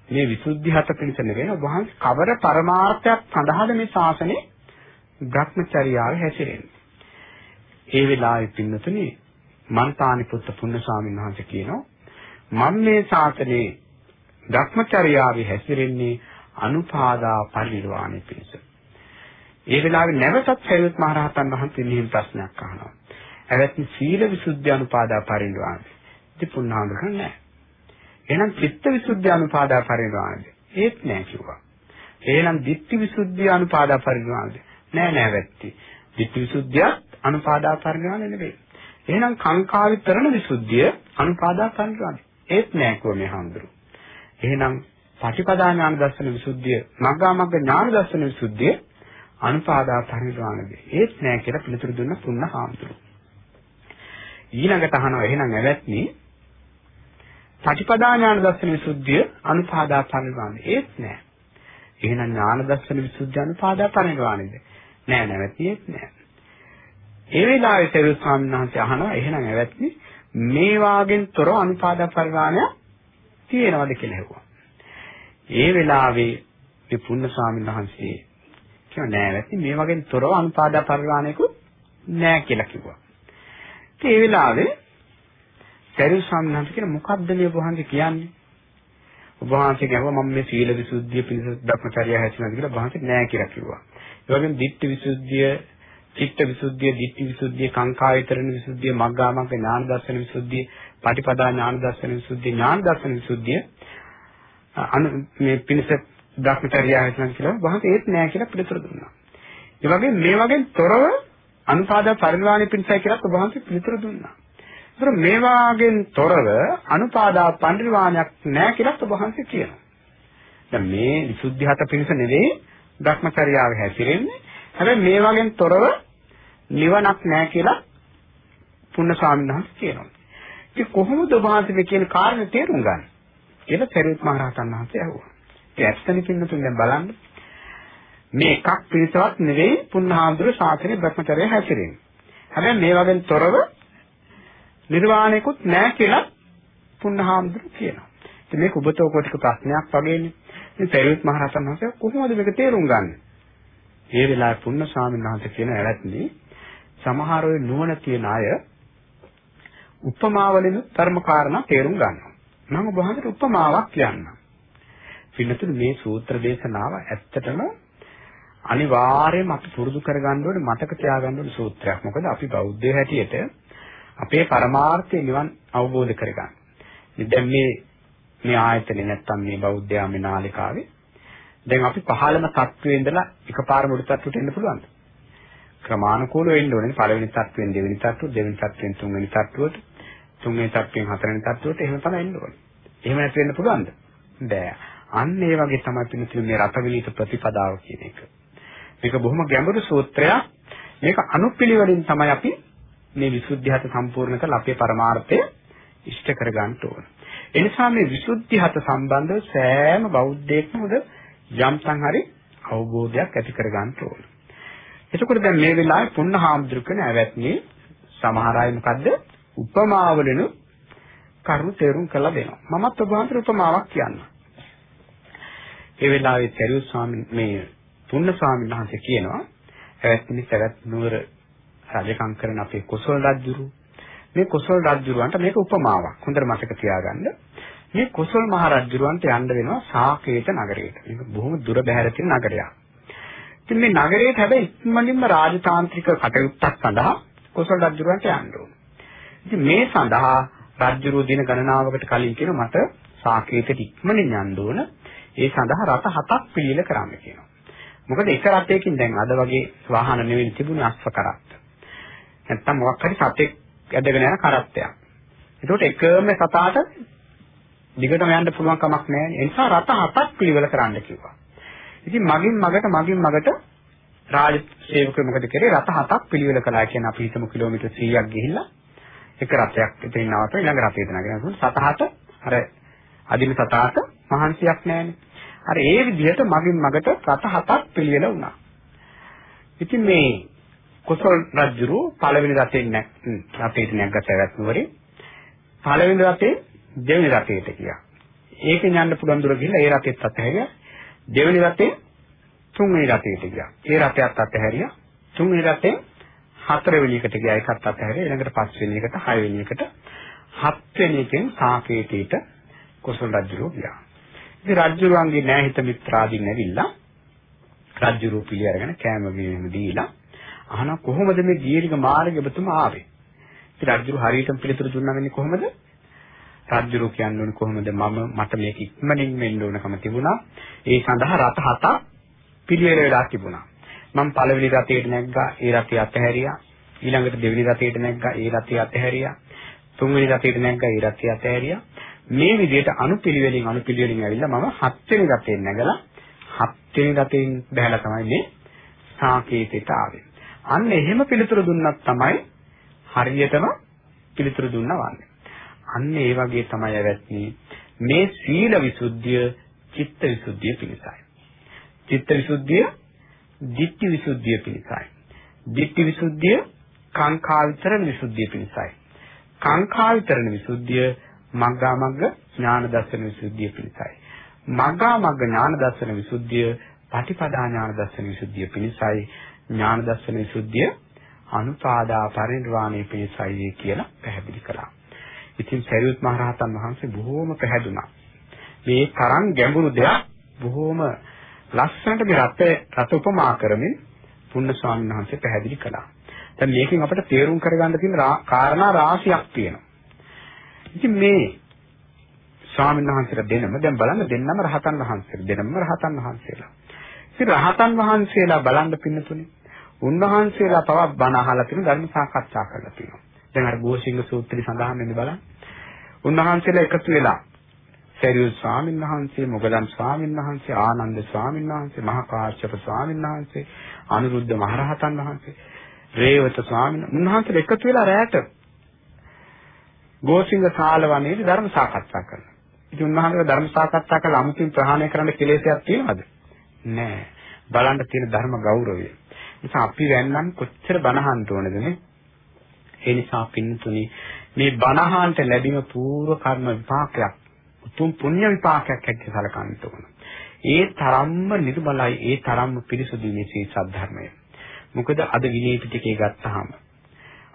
මේ විසුද්ධි හත පිණිස නෙවෙයි ඔබ වහන්සේ කවර පරමාර්ථයක් සඳහාද මේ ශාසනයේ Brahmacharyaවේ හැසිරෙන්නේ. ඒ වෙලාවේ පින්නතුනි මන්තානි පුත්ත පුන්න ස්වාමීන් වහන්සේ කියනවා මම මේ ශාසනයේ Brahmacharyaවේ හැසිරෙන්නේ අනුපාදා පරිනිර්වාණය පිණිස. ඒ වෙලාවේ නැවතත් සරියුත් මහරහතන් වහන්සේ මෙහිම ප්‍රශ්නයක් අහනවා. ඇවැත්නි සීල විසුද්ධි අනුපාදා පරිණාමය. ඉතින් පුණාඳුර නැහැ. එහෙනම් චිත්ත විසුද්ධි අනුපාදා පරිණාමය. ඒත් නෑ කිව්වා. එහෙනම් ditthi විසුද්ධි අනුපාදා පරිණාමය. නෑ නෑ වැත්ති. ditthi විසුද්ධියත් අනුපාදා පරිණාමය නෙවෙයි. එහෙනම් කාංකා විතරණ විසුද්ධිය අනුපාදා පරිණාමය. ඒත් නෑ කිව්ව මේ හඳුරු. එහෙනම් පටිපදා ඥාන දර්ශන විසුද්ධිය මග්ගා මග්ග ඥාන දර්ශන විසුද්ධිය අනුපාදා පරිණාමදී ඒත් නෑ කියලා පිළිතුරු දුන්න තුන්න හාමුදුරුවෝ. ඊළඟට අහනවා එහෙනම් ඇවැත්නි පටිපදා ඥාන දර්ශන විසුද්ධිය අනුපාදා පරිණාමදී ඒත් නෑ. එහෙනම් ඥාන දර්ශන විසුද්ධිය අනුපාදා පරිණාමයේද? නෑ නැවැත්නි ඒත් නෑ. ඒ වෙලාවේ සරියුත් ස්වාමීන් වහන්සේ අහනවා එහෙනම් ඇවැත්නි මේ වාගෙන් තොර අනුපාදා පරිණාමය තියෙනවද කියලා හෙව්වා. ඒ වෙලාවේ මේ පුන්න ස්වාමීන් වහන්සේ කිව්වා නෑ වැසි මේ වගේ තොරව අනුපාදා පරිවාණයකුත් නෑ කියලා කිව්වා. ඉතින් ඒ වෙලාවේ සරියු සම්හන්ත කියන මොකද්ද මේ ඔබ වහන්සේ කියන්නේ? ඔබ වහන්සේ කියනවා මම මේ සීල විසුද්ධිය පිණිස ධර්මචර්ය හැසිරෙනවා කියලා ඔබ වහන්සේ නෑ කියලා කිව්වා. ඒ වගේම ditthi විසුද්ධිය, චිත්ත විසුද්ධිය, ditthi විසුද්ධිය, කාංකා විතරණ විසුද්ධිය, මග්ගා මග්ග ඥාන දර්ශන විසුද්ධිය, පටිපදා ඥාන දර්ශන විසුද්ධිය, ඥාන දර්ශන විසුද්ධිය අනු මේ පිණිස භ්‍රමචර්යාව හිතන කියලා වහන්සේ ඒත් නෑ කියලා පිළිතුරු දුන්නා. ඒ වගේ මේ වගේ තොරව අනුපාද පරිණාමය පිණිසයි කියලා ඔබ වහන්සේ පිළිතුරු දුන්නා. ඒතර මේ වාගෙන් තොරව අනුපාදා පරිණාමයක් නෑ කියලා ඔබ වහන්සේ කියනවා. දැන් මේ විසුද්ධි හත පිණිස නෙවෙයි භ්‍රමචර්යාව හැසිරෙන්නේ. හැබැයි මේ වගේ තොරව නිවනක් නෑ කියලා පුන්න ස්වාමීන් වහන්සේ කියනවා. ඉතින් කොහොමද ඔබ වහන්සේ මේ කියන කාරණේ තේරුම් ගන්නේ? කියලා සරියුත් මහ රහතන් වහන්සේ අහුවා. ඒ ඇත්තනේ පින්නතුන් දැන් බලන්න. මේ එකක් පිළිසවත් නෙවෙයි පුන්නහාඳුර ශාසනයේ භ්‍රමචර්ය හැසිරෙන්නේ. හැබැයි මේ වගේ තොරව නිර්වාණයකුත් නැහැ කියලා පුන්නහාඳුර කියනවා. ඉතින් මේක ඔබතෝ කොටික ප්‍රශ්නයක් වගේනේ. ඉතින් සරියුත් මහ රහතන් වහන්සේ කොහොමද මේක තේරුම් ගන්නේ? ඒ වෙලාවේ පුන්න ස්වාමීන් වහන්සේ කියන ඇවැත්නි සමහර වෙ නුවණ තියන අය උපමාවලින් ධර්ම කාරණා තේරුම් ගන්නවා. මම ඔබ වහන්සේට උපමාවක් කියන්නම්. පින්නතුනි මේ සූත්‍ර දේශනාව ඇත්තටම අනිවාර්යයෙන්ම අපි පුරුදු කරගන්න ඕනේ මතක තියාගන්න ඕනේ සූත්‍රයක්. මොකද අපි බෞද්ධ හැටියට අපේ පරමාර්ථය නිවන් අවබෝධ කරගන්න. දැන් මේ මේ ආයතනේ නැත්තම් මේ බෞද්ධයා මේ නාලිකාවේ දැන් අපි පහළම තත්ත්වයේ ඉඳලා එකපාරම උඩ තත්ත්වයට එන්න පුළුවන්ද? ක්‍රමානුකූලව වෙන්න ඕනේ. පළවෙනි තත්ත්වයෙන් දෙවෙනි තත්ත්වයට, දෙවෙනි තත්ත්වයෙන් තුන්වෙනි තත්ත්වයට, තුන්වෙනි තත්ත්වයෙන් හතරවෙනි තත්ත්වයට එහෙම තමයි එන්න ඕනේ. එහෙම නැති වෙන්න පුළුවන්ද? බෑ. අන්න ඒ වගේ තමයි පිළිතුරු මේ රතවිලිත ප්‍රතිපදාව කියන එක. මේක බොහොම ගැඹුරු සූත්‍රයක්. මේක අනුපිළිවෙලින් තමයි අපි මේ විසුද්ධිහත සම්පූර්ණ කරලා අපේ පරමාර්ථය ඉෂ්ට කරගන්න ඕන. ඒ නිසා මේ විසුද්ධිහත සම්බන්ධව සෑම බෞද්ධයෙක්ම උද යම්තම් හරි අවබෝධයක් ඇති කරගන්න ඕන. එතකොට දැන් මේ වෙලාවේ පුන්නහාමුදුරුකන ඇවැත්නි සමහර අය මොකද්ද උපමාවලිනු කරුණු තේරුම් කරලා දෙනවා. මමත් ඔබ වහන්සේට උපමාවක් කියන්නම්. ඒ වෙලාවේ තෙරු ස්වාමීන් මේ පුන්න ස්වාමීන් වහන්සේ කියනවා ඇවැත්නි සරත් නුවර රජකම් කරන අපේ කොසල් රජුරු මේ කොසල් රජුරවන්ට මේක උපමාවක්. හොඳට මතක තියාගන්න. මේ කොසල් මහ රජුරවන්ට යන්න වෙනවා සාකේත නගරයට. මේක බොහොම දුර බැහැර තියෙන නගරයක්. ඉතින් මේ නගරයට හැබැයි ඉක්මනින්ම රාජතාන්ත්‍රික කටයුත්තක් සඳහා කොසල් රජුරවන්ට යන්න ඕන. ඉතින් මේ සඳහා රජුරෝ දින ගණනාවකට කලින් කියන මට සාකේතට ඉක්මනින් යන්න ඕන. ඒ සඳහා රථ හතක් පිළිල කරන්න කියනවා. මොකද එක රථයකින් දැන් අද වගේ වාහන නෙවෙයි තිබුණේ අස්ව කරත්ත. නැත්තම් මොකක් හරි සතෙක් ඇදගෙන යන කරත්තයක්. ඒකට එකම සතාට දිගටම යන්න පුළුවන් කමක් නැහැ. ඒ නිසා රථ හතක් පිළිවෙල කරන්න කිව්වා. ඉතින් මගින් මගට මගින් මගට රාජ සේවකයෝ මොකද කරේ රථ හතක් පිළිවෙල කළා කියන අපි හිතමු කිලෝමීටර් 100ක් ගිහිල්ලා එක රථයක් එතනින් නවත්වලා ඊළඟ රථයට නගිනවා. සතහට අර අදින සතාට මහන්සියක් නැහැනේ. අර ඒ විදිහට මගින් මගට රථ හතක් පිළිවෙල වුණා. ඉතින් මේ කොසල් රජුරු පළවෙනි රථයෙන් නැක් රථයට නැග්ගට ඇවැත්නුවරේ පළවෙනි රථේ දෙවෙනි රථයට ගියා. ඒකෙන් යන්න පුළුවන් දුර ගිහිල්ලා ඒ රථෙත් අතහැරියා. දෙවෙනි රථේ තුන්වෙනි රථයට ගියා. ඒ රථයත් අතහැරියා. තුන්වෙනි රථේ හතරවෙනි එකට ගියා. ඒකත් අතහැරියා. ඊළඟට පස්වෙනි එකට, හයවෙනි එකට, හත්වෙනි එකෙන් සාකේතීට කොසල් රජුරු ගියා. ඉතින් රජුරුවන්ගේ නෑහිත මිත්‍රාදීන් ඇවිල්ලා රජුරු පිළි අරගෙන කෑම බීම දීලා අහන කොහොමද මේ දීර්ඝ මාර්ගය ඔබතුමා ආවේ? ඉතින් රජුරු හරියටම පිළිතුරු දුන්නා වෙන්නේ කොහොමද? රජුරු කියන්නේ කොහොමද මම මට මේක ඉක්මනින් වෙන්න ඕනකම තිබුණා. ඒ සඳහා රත හතක් පිළිවෙල වෙලා තිබුණා. මම පළවෙනි රතේට නැග්ගා, ඒ රතේ අතහැරියා. ඊළඟට දෙවෙනි රතේට නැග්ගා, ඒ රතේ අතහැරියා. තුන්වෙනි රතේට නැග්ගා, ඒ රතේ අතහැරියා. මේ විදිහට අනුපිළිවෙලින් අනුපිළිවෙලින් ඇවිල්ලා මම හත්වෙනි රතේ නැගලා හත්වෙනි රතෙන් බහැලා තමයි මේ සාකේතයට ආවේ. අන්න එහෙම පිළිතුරු දුන්නත් තමයි හරියටම පිළිතුරු දුන්නා වන්නේ. අන්න ඒ වගේ තමයි ඇවැත්නි මේ සීල විසුද්ධිය චිත්ත විසුද්ධිය පිණිසයි. චිත්ත විසුද්ධිය ditthi විසුද්ධිය පිණිසයි. ditthi විසුද්ධිය කාංකා විතරණ විසුද්ධිය පිණිසයි. කාංකා විතරණ විසුද්ධිය මග්ගා මග්ග ඥාන දර්ශන විසුද්ධිය පිණිසයි. මග්ගා මග්ග ඥාන දර්ශන විසුද්ධිය පටිපදා ඥාන දර්ශන විසුද්ධිය පිණිසයි. ඥාන දර්ශන විසුද්ධිය අනුපාදා පරිනිර්වාණය පිණිසයි කියලා පැහැදිලි කළා. ඉතින් සරියුත් මහ රහතන් වහන්සේ බොහෝම පැහැදුනා. මේ තරම් ගැඹුරු දෙයක් බොහෝම ලස්සනට මේ රත රත උපමා කරමින් පුන්න ස්වාමීන් වහන්සේ පැහැදිලි කළා. දැන් මේකෙන් අපිට තේරුම් කරගන්න තියෙන කාරණා රාශියක් තියෙනවා. ඉතින් මේ ස්වාමීන් වහන්සේලා දෙනම දැන් බලන්න දෙන්නම රහතන් වහන්සේලා දෙනම රහතන් වහන්සේලා. ඉතින් රහතන් වහන්සේලා බලන්න පින්නතුනේ උන්වහන්සේලා පවා බණ අහලා තියෙන ධර්ම සාකච්ඡා කරලා තියෙනවා. දැන් අර ගෝසිංග සූත්‍රය සඳහන් වෙන්නේ බලන්න. උන්වහන්සේලා එකතු වෙලා සරියු ස්වාමීන් වහන්සේ, මොගලන් ස්වාමීන් වහන්සේ, ආනන්ද ස්වාමීන් වහන්සේ, මහා කාශ්‍යප ස්වාමීන් වහන්සේ, අනුරුද්ධ මහරහතන් වහන්සේ, රේවත ස්වාමීන් වහන්සේ එකතු වෙලා රැයට ගෝසිංග ශාලවනයේදී ධර්ම සාකච්ඡා කරනවා. ඉතින් උන්වහන්සේ ධර්ම සාකච්ඡා කළ අමුතුන් ප්‍රහාණය කරන්න කෙලෙසයක් තියෙනවද? නෑ. බලන්න තියෙන ධර්ම ගෞරවය. නිසා අපි වැන්නම් කොච්චර බනහන්න ඕනද නේ? ඒ නිසා පින්තුනි මේ බනහාන්ට ලැබීම පූර්ව කර්ම විපාකයක්. උතුම් පුණ්‍ය විපාකයක් හැටියට සැලකන්න ඕන. ඒ තරම්ම නිර්මලයි, ඒ තරම්ම පිරිසුදුයි මේ සී සද්ධර්මය. මොකද අද විනය පිටකේ ගත්තාම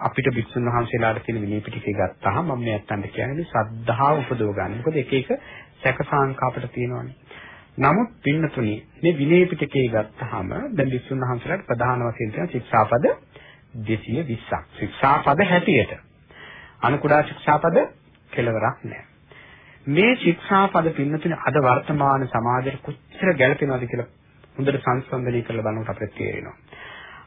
අපිට භික්ෂුන් වහන්සේලාට තියෙන විනය පිටකේ ගත්තාම මම මේ අත්තන්ට කියන්නේ ශ්‍රද්ධාව උපදව ගන්න. මොකද එක එක සැක සංකා අපිට තියෙනවානේ. නමුත් පින්නතුනි මේ විනය පිටකේ ගත්තාම දැන් විසුණු වහන්සේලාට ප්‍රධාන වශයෙන් තියෙන ශික්ෂාපද 220ක්. ශික්ෂාපද හැටියට. අනුකුඩා ශික්ෂාපද කෙලවරක් නැහැ. මේ ශික්ෂාපද පින්නතුනි අද වර්තමාන සමාජයට කොච්චර ගැළපෙනවද කියලා හොඳට සංසන්දනය කරලා බලනකොට අපිට තේරෙනවා.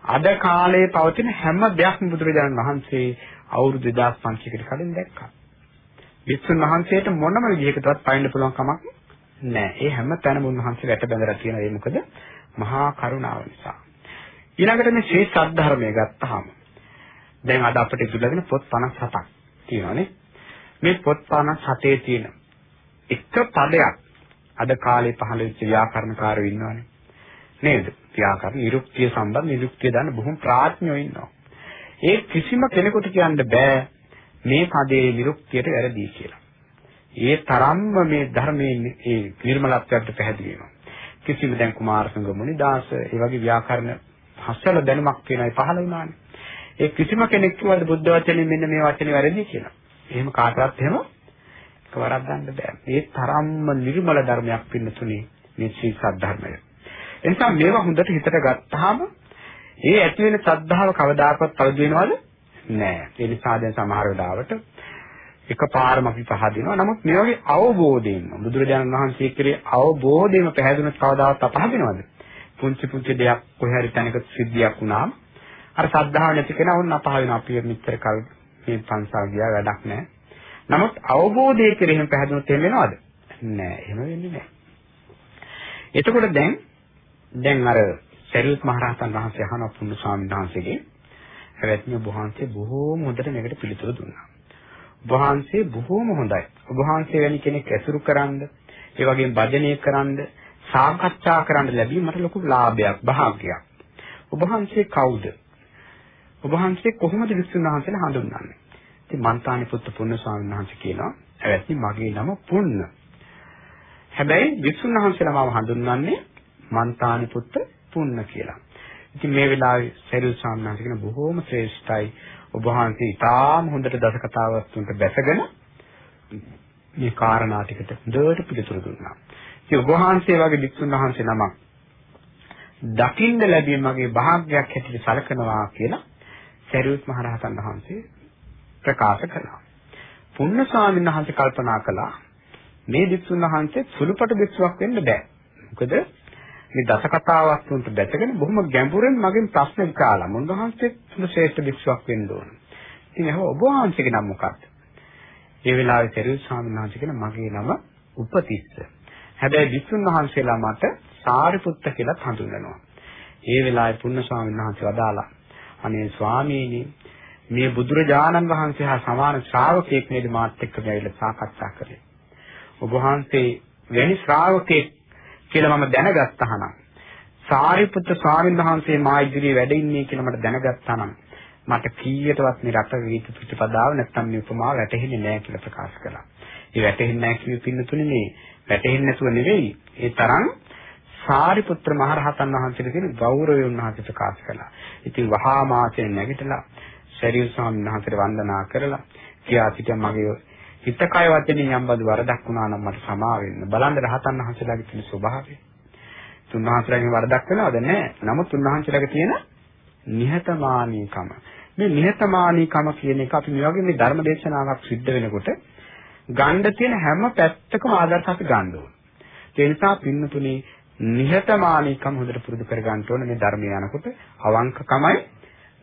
අද කාලේ පවතින හැම දෙයක්ම බුදුරජාණන් වහන්සේ අවුරුදු 2500කට කලින් දැක්කා. විසුණු වහන්සේට මොනම විදිහකටවත් පයින්න පුළුවන් කමක් නැහැ. ඒ හැම තැනම උන්වහන්සේ වැට බැඳලා තියෙනවා. ඒ මොකද මහා කරුණාව නිසා. ඊළඟට මේ ශ්‍රී සද්ධර්මය ගත්තාම දැන් අද අපිට ඉතුරුගෙන පොත් 57ක් තියෙනවානේ. මේ පොත් 57 තියෙන එක පදයක් අද කාලේ පහළ වෙච්ච ව්‍යාකරණකාරයෝ ඉන්නවනේ. නේද? ව්‍යාකරණ නිරුක්තිය සම්බන්ධ නිරුක්තිය දාන්න බොහොම ප්‍රාඥයෝ ඉන්නවා. ඒ කිසිම කෙනෙකුට කියන්න බෑ මේ පදේ නිරුක්තියට වැරදි කියලා. ඒ තරම්ම මේ ධර්මයේ ඒ නිර්මලත්වයට පැහැදිලි වෙනවා. කිසිම දැන් කුමාරසංග මුනිදාස ඒ වගේ ව්‍යාකරණ හසල දැනුමක් කියනයි පහළ වුණානේ. ඒ කිසිම කෙනෙක් කිව්වද බුද්ධ වචනේ මෙන්න මේ වචනේ වැරදි කියලා. එහෙම කාටවත් එහෙම එකවරක් ගන්න බෑ. මේ තරම්ම නිර්මල ධර්මයක් පින්න තුනේ මේ ශ්‍රී සද්ධර්මය. එනිසා මේවා හොඳට හිතට ගත්තාම ඒ ඇති වෙන ශ්‍රද්ධාව කවදාකවත් පළදු වෙනවද? නෑ. ඒ නිසා දැන් සමහර වෙලාවට එකපාරම අපි පහදිනවා. නමුත් මේ වගේ අවබෝධයෙන් බුදුරජාණන් වහන්සේ කෙරේ අවබෝධයෙන්ම පැහැදුනොත් කවදාවත් අපහදිනවද? පුංචි පුංචි දෙයක් කොහේ හරි තැනක සිද්ධියක් වුණාම අර ශ්‍රද්ධාව නැති කෙනා වුණ අපහ වෙනවා. අපි මෙච්චර කල් මේ පන්සල් ගියා වැඩක් නැහැ. නමුත් අවබෝධයේ කෙරෙහිම පැහැදුනොත් එහෙම වෙනවද? නෑ. එහෙම වෙන්නේ නෑ. එතකොට දැන් දැන් අර සරියුත් මහරහතන් වහන්සේ අහන පුණ්‍ය ස්වාමීන් වහන්සේගේ හැවැත්නි ඔබ වහන්සේ බොහෝම හොඳට මේකට පිළිතුරු දුන්නා. ඔබ වහන්සේ බොහෝම හොඳයි. ඔබ වහන්සේ වැනි කෙනෙක් ඇසුරු කරන්ද, ඒ වගේම භජනය කරන්ද, සාකච්ඡා කරන්න ලැබීම මට ලොකු ලාභයක්, භාග්‍යයක්. ඔබ වහන්සේ කවුද? ඔබ වහන්සේ කොහොමද විසුණු වහන්සේලා හඳුන්වන්නේ? ඉතින් මන්තානි පුත්තු පුන්න ස්වාමීන් වහන්සේ කියනවා, "ඇවැත්නි මගේ නම පුන්න." හැබැයි විසුණු වහන්සේලා මාව හඳුන්වන්නේ මන්තානි පුත්ත පුන්න කියලා. ඉතින් මේ වෙලාවේ සරිල් ස්වාමීන් වහන්සේ කියන බොහෝම ශ්‍රේෂ්ඨයි. ඔබ වහන්සේ ඉතාම හොඳට දස කතාවස්තුන්ට බැසගෙන මේ කාරණා ටිකට හොඳට පිළිතුරු දුන්නා. ඉතින් ඔබ වහන්සේ වගේ වික්ෂුන් වහන්සේ නමක් දකින්න ලැබීම මගේ භාග්‍යයක් හැටියට සැලකනවා කියලා සරියුත් මහ රහතන් වහන්සේ ප්‍රකාශ කළා. පුන්න ස්වාමීන් වහන්සේ කල්පනා කළා මේ වික්ෂුන් වහන්සේ සුළුපට වික්ෂුවක් වෙන්න බෑ. මොකද මේ දස කතා වස්තුන්ට දැකගෙන බොහොම ගැඹුරෙන් මගෙන් ප්‍රශ්න විචාලා මුන්වහන්සේ ශ්‍රේෂ්ඨ භික්ෂුවක් වෙන්න ඕන. ඉතින් එහෙනම් ඔබ වහන්සේගේ නම මොකක්ද? ඒ වෙලාවේ තෙරුල් ස්වාමීන් වහන්සේ කියන මගේ නම උපතිස්ස. හැබැයි විසුන් වහන්සේලා මට සාරිපුත්ත කියලා හඳුන්වනවා. ඒ වෙලාවේ පුන්න ස්වාමීන් වහන්සේ වදාලා අනේ ස්වාමීනි මේ බුදුරජාණන් වහන්සේ හා සමාන ශ්‍රාවකයෙක් නේද මාත් එක්ක ගිහිල්ලා සාකච්ඡා කරේ. ඔබ වහන්සේ වැනි ශ්‍රාවකෙක් කියලා මම දැනගත්තා නම් සාරිපුත්‍ර ස්වාමීන් වහන්සේ මා ඉදිරියේ වැඩ ඉන්නේ කියලා මට දැනගත්තා නම් මට කීයටවත් මේ රට වීති ප්‍රතිපදාව නැත්තම් මේ උපමාව වැටහෙන්නේ නැහැ කියලා ප්‍රකාශ කළා. ඒ වැටහෙන්නේ නැහැ කියු පින්නතුනේ මේ වැටහෙන්නේ නැතුව නෙවෙයි ඒ තරම් සාරිපුත්‍ර මහරහතන් වහන්සේට කියන ගෞරවය උන්වහන්සේ ප්‍රකාශ කළා. ඉතින් වහා මාසයෙන් නැගිටලා ශරීර ස්වාමීන් වහන්සේට වන්දනා කරලා කියා සිටියා මගේ හිත කය වචනේ යම් බඳු වරදක් වුණා නම් මට සමා වෙන්න. බලන්න රහතන් වහන්සේලාගේ තියෙන ස්වභාවය. තුන්වහන්සේලාගේ වරදක් වෙනවද නැහැ. නමුත් තුන්වහන්සේලාගේ තියෙන නිහතමානීකම. මේ නිහතමානීකම කියන එක අපි මේ වගේ මේ ධර්ම දේශනාවක් සිද්ධ වෙනකොට ගන්න තියෙන හැම පැත්තකම ආදර්ශ අපි ගන්න ඕන. ඒ නිසා පින්නතුනේ නිහතමානීකම හොඳට පුරුදු කර ගන්න ඕන මේ ධර්මය යනකොට අවංකකමයි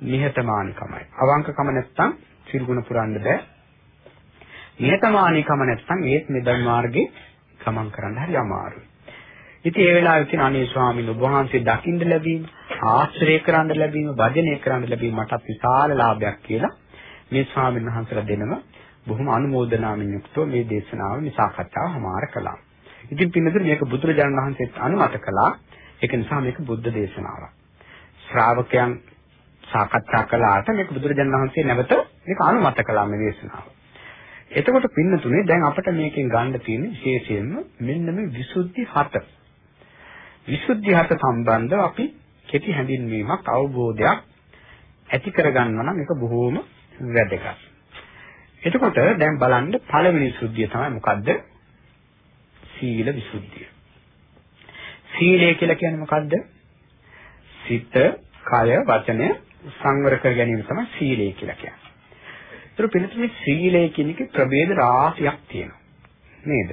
නිහතමානීකමයි. අවංකකම නැත්තම් සිල්ගුණ පුරන්න බෑ. නිහතමානීකම නැත්නම් ඒත් මෙදන් මාර්ගේ ගමන් කරන්න හරි අමාරුයි. ඉතින් ඒ වෙලාවේ කියන අනේ ස්වාමීන් වහන්සේ දකින්න ලැබීම, ආශ්‍රය කරන්න ලැබීම, භජනය කරන්න ලැබීම මටත් විශාල ලාභයක් කියලා මේ ස්වාමීන් වහන්සේලා දෙනම බොහොම අනුමෝදනාවෙන් යුක්තව මේ දේශනාව මේ සාකච්ඡාව හමාර කළා. ඉතින් පින්නතුනේ මේක බුදුරජාණන් වහන්සේත් අනුමත කළා. ඒක නිසා මේක බුද්ධ දේශනාවක්. ශ්‍රාවකයන් සාකච්ඡා කළාට මේක බුදුරජාණන් වහන්සේ නැවත මේක අනුමත කළා මේ දේශනාව. එතකොට පින්නතුනේ දැන් අපිට මේකෙන් ගන්න තියෙන විශේෂයෙන්ම මෙන්න මේ විසුද්ධි හත. විසුද්ධි හත සම්බන්ධව අපි කෙටි හැඳින්වීමක් අවබෝධයක් ඇති කරගන්නවා නම් ඒක බොහෝම වැදගත්. එතකොට දැන් බලන්න පළවෙනි සුද්ධිය තමයි මොකද්ද? සීල විසුද්ධිය. සීලය කියලා කියන්නේ මොකද්ද? සිත, කය, වචනය සංවර කර ගැනීම තමයි සීලය කියලා කියන්නේ. ඒතර පිළිතුරේ සීලය කියන එකේ ප්‍රභේද රාශියක් තියෙනවා. නේද?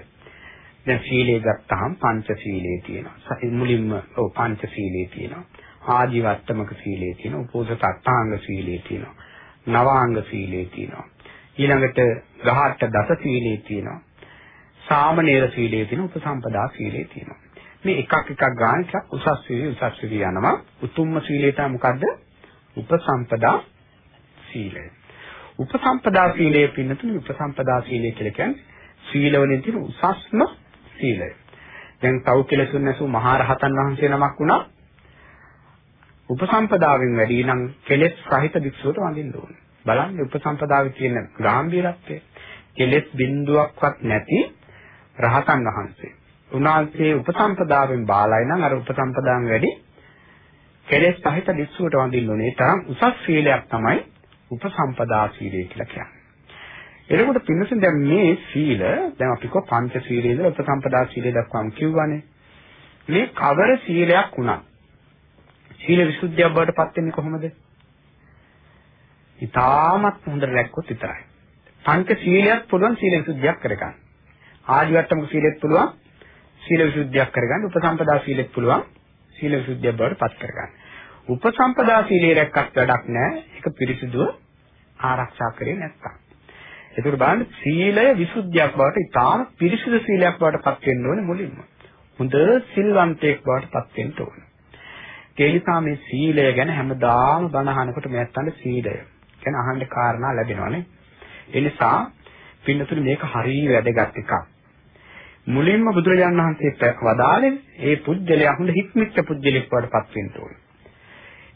දැන් සීලය ගත්තාම පංච සීලය තියෙනවා. මුලින්ම ඔව් පංච සීලය තියෙනවා. ආජීවත්තමක සීලය තියෙනවා. උපෝසත අටාංග සීලය තියෙනවා. නවාංග සීලය තියෙනවා. ඊළඟට ගහට දස සීලය තියෙනවා. සාමනීර සීලය තියෙනවා. උපසම්පදා සීලය තියෙනවා. මේ එකක් එකක් ගන්න එකක් උසස් වී උසස් වී යනවා. උතුම්ම සීලය තමයි මොකද්ද? උපසම්පදා සීලය. උපසම්පදා සීලය පින්නතුනි උපසම්පදා සීලය කියලා කියන්නේ සීලවලින් තියෙන උසස්ම සීලය. දැන් තව කෙලසුන් නැසූ මහරහතන් වහන්සේ නමක් වුණා. උපසම්පදාවෙන් වැඩි නම් කෙලෙස් සහිත වික්ෂුවට වඳින්න ඕනේ. බලන්න උපසම්පදාවේ තියෙන ගැඹීරත්වය. කෙලෙස් බිඳුවක්වත් නැති රහතන් වහන්සේ. උන්වහන්සේ උපසම්පදාවෙන් බාලයි නම් අර උපසම්පදාන් වැඩි කෙලෙස් සහිත වික්ෂුවට වඳින්න ඕනේ. ඒ තරම් උසස් සීලයක් තමයි උපසම්පදා සීලය කියලා කියන්නේ. එතකොට පින්නසින් දැන් මේ සීල දැන් අපි කෝ පංච සීලේ ඉඳලා උපසම්පදා සීලේ දක්වාම කිව්වනේ. මේ කවර සීලයක් වුණත් සීල විසුද්ධියක් බවට පත් වෙන්නේ කොහොමද? ඊටාමත් හොඳට රැක්කොත් විතරයි. පංච සීලයක් පුළුවන් සීල විසුද්ධියක් කරගන්න. ආදිවට්ටමක සීලෙත් පුළුවන් සීල විසුද්ධියක් කරගන්න. උපසම්පදා සීලෙත් පුළුවන් සීල විසුද්ධියක් බවට පත් කරගන්න. උපසම්පදා සීලේ රැක්කත් වැඩක් නැහැ. ඒක පිරිසිදුව ආරක්ෂා කරේ නැත්තම්. ඒකට බලන්න සීලය විසුද්ධියක් බවට ඉතාම පිරිසිදු සීලයක් බවට පත් වෙන්න ඕනේ මුලින්ම. හොඳ සිල්වන්තයෙක් බවට පත් වෙන්න ඕනේ. ඒ නිසා මේ සීලය ගැන හැමදාම බණ අහනකොට මෙයන්ට සීලය ගැන අහන්න කාරණා ලැබෙනවානේ. ඒ නිසා පින්නතුනේ මේක හරිය වැදගත් එකක්. මුලින්ම බුදුරජාණන් වහන්සේ වදාළේ ඒ පුජ්‍යලයා හොඳ හික්මිච්ච පුජ්‍යලෙක් බවට පත් වෙන්න ඕනේ.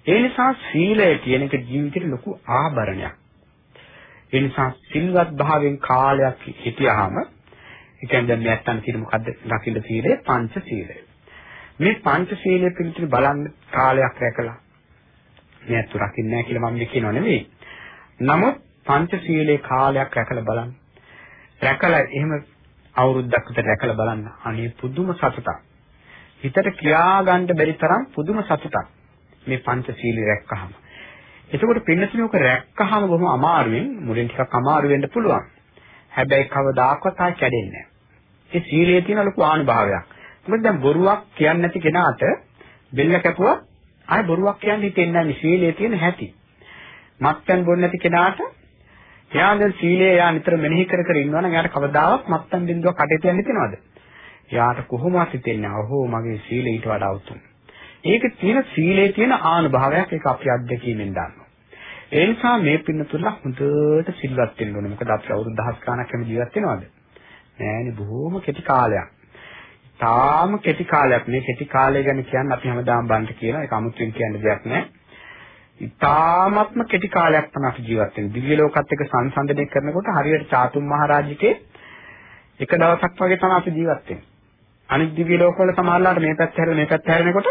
ඒ නිසා සීලය කියන එක ජීවිතේ ලොකු ආභරණයක්. ඒ නිසා සිල්වත් භාවයෙන් කාලයක් හිටියාම ඒ කියන්නේ දැන් නැත්තන් කියන මොකද්ද රකින්න සීලය පංච සීලය. මේ පංච සීලය පිළිතුරු බලන්න කාලයක් රැකලා මේ අතු රකින්නේ නැහැ කියලා මම කියනව නෙවෙයි. නමුත් පංච සීලේ කාලයක් රැකලා බලන්න. රැකලා එහෙම අවුරුද්දක් විතර රැකලා බලන්න. අනේ පුදුම සතුටක්. හිතට කියා ගන්න බැරි තරම් පුදුම සතුටක්. මේ පංච සීලය රැක්කහම. එතකොට පින්නතුණුක රැක්කහම බොහොම අමාරුවෙන් මුලින් ටිකක් අමාරු වෙන්න පුළුවන්. හැබැයි කවදාකවත් ආ කැඩෙන්නේ නැහැ. ඒ සීලයේ තියෙන ලොකු ආනුභාවයක්. මොකද දැන් බොරුවක් කියන්නේ නැති කෙනාට බෙල්ල කැපුවා ආය බොරුවක් කියන්නේ හිතෙන්නේ නැහැ සීලයේ තියෙන හැටි. මත්පැන් බොන්නේ නැති කෙනාට එයා දැන් සීලය එයා නිතර මෙනෙහි කර කර ඉන්නවනම් එයාට කවදාවත් මත්පැන් බින්දුවක් කටේ තියන්න හිතෙනවද? එයාට කොහොමවත් හිතෙන්නේ අහෝ මගේ සීලය ඊට වඩා උතුම්. ඒක තියෙන සීලේ තියෙන ආනුභාවයක් ඒක අපි අත්දැකීමෙන් දන්නවා. ඒ නිසා මේ පින්නතුල්ලා හොඳට සිල්වත් වෙන්න ඕනේ. මොකද අපි අවුරුදු දහස් ගාණක් හැම ජීවත් වෙනවද? නෑනේ බොහොම කෙටි කාලයක්. තාම කෙටි කාලයක්. මේ කෙටි කාලය ගැන කියන්න අපි හැමදාම බන්ට කියන ඒක අමුතුවෙන් කියන්න දෙයක් නෑ. ඉතාමත්ම කෙටි කාලයක් තමයි අපි ජීවත් වෙන්නේ. දිව්‍ය ලෝකත් එක්ක සංසන්දනය කරනකොට හරියට චාතුම් මහරජිකේ එක දවසක් වගේ තමයි අපි ජීවත් වෙන්නේ. අනිත් දිව්‍ය ලෝකවල සමහරලාට මේ පැත්ත හැරෙන මේ පැත්ත හැරෙනකොට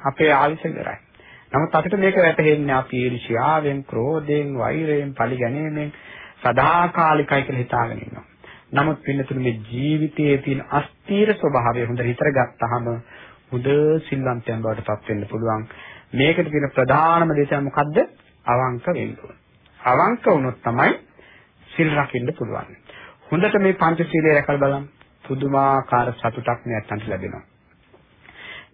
අපේ ආයුෂ ඉවරයි. නමුත් අපිට මේක වැටහෙන්නේ අපි ඊර්ෂ්‍යාවෙන්, ක්‍රෝධයෙන්, වෛරයෙන්, පරිගැනීමෙන් සදාකාලිකයි කියලා හිතාගෙන ඉන්නවා. නමුත් පින්නතුනේ මේ ජීවිතයේ තියෙන අස්තීර ස්වභාවය හොඳට හිතර ගත්තාම හොඳ සිල්වන්තයන් බවට පත් වෙන්න පුළුවන්. මේකට තියෙන ප්‍රධානම දේ තමයි මොකද්ද? අවංක වෙන්න ඕන. අවංක වුණොත් තමයි සිල් රකින්න පුළුවන්. හොඳට මේ පංචශීලය රැකලා බලන්න. පුදුමාකාර සතුටක් නැත්තන්ට ලැබෙනවා.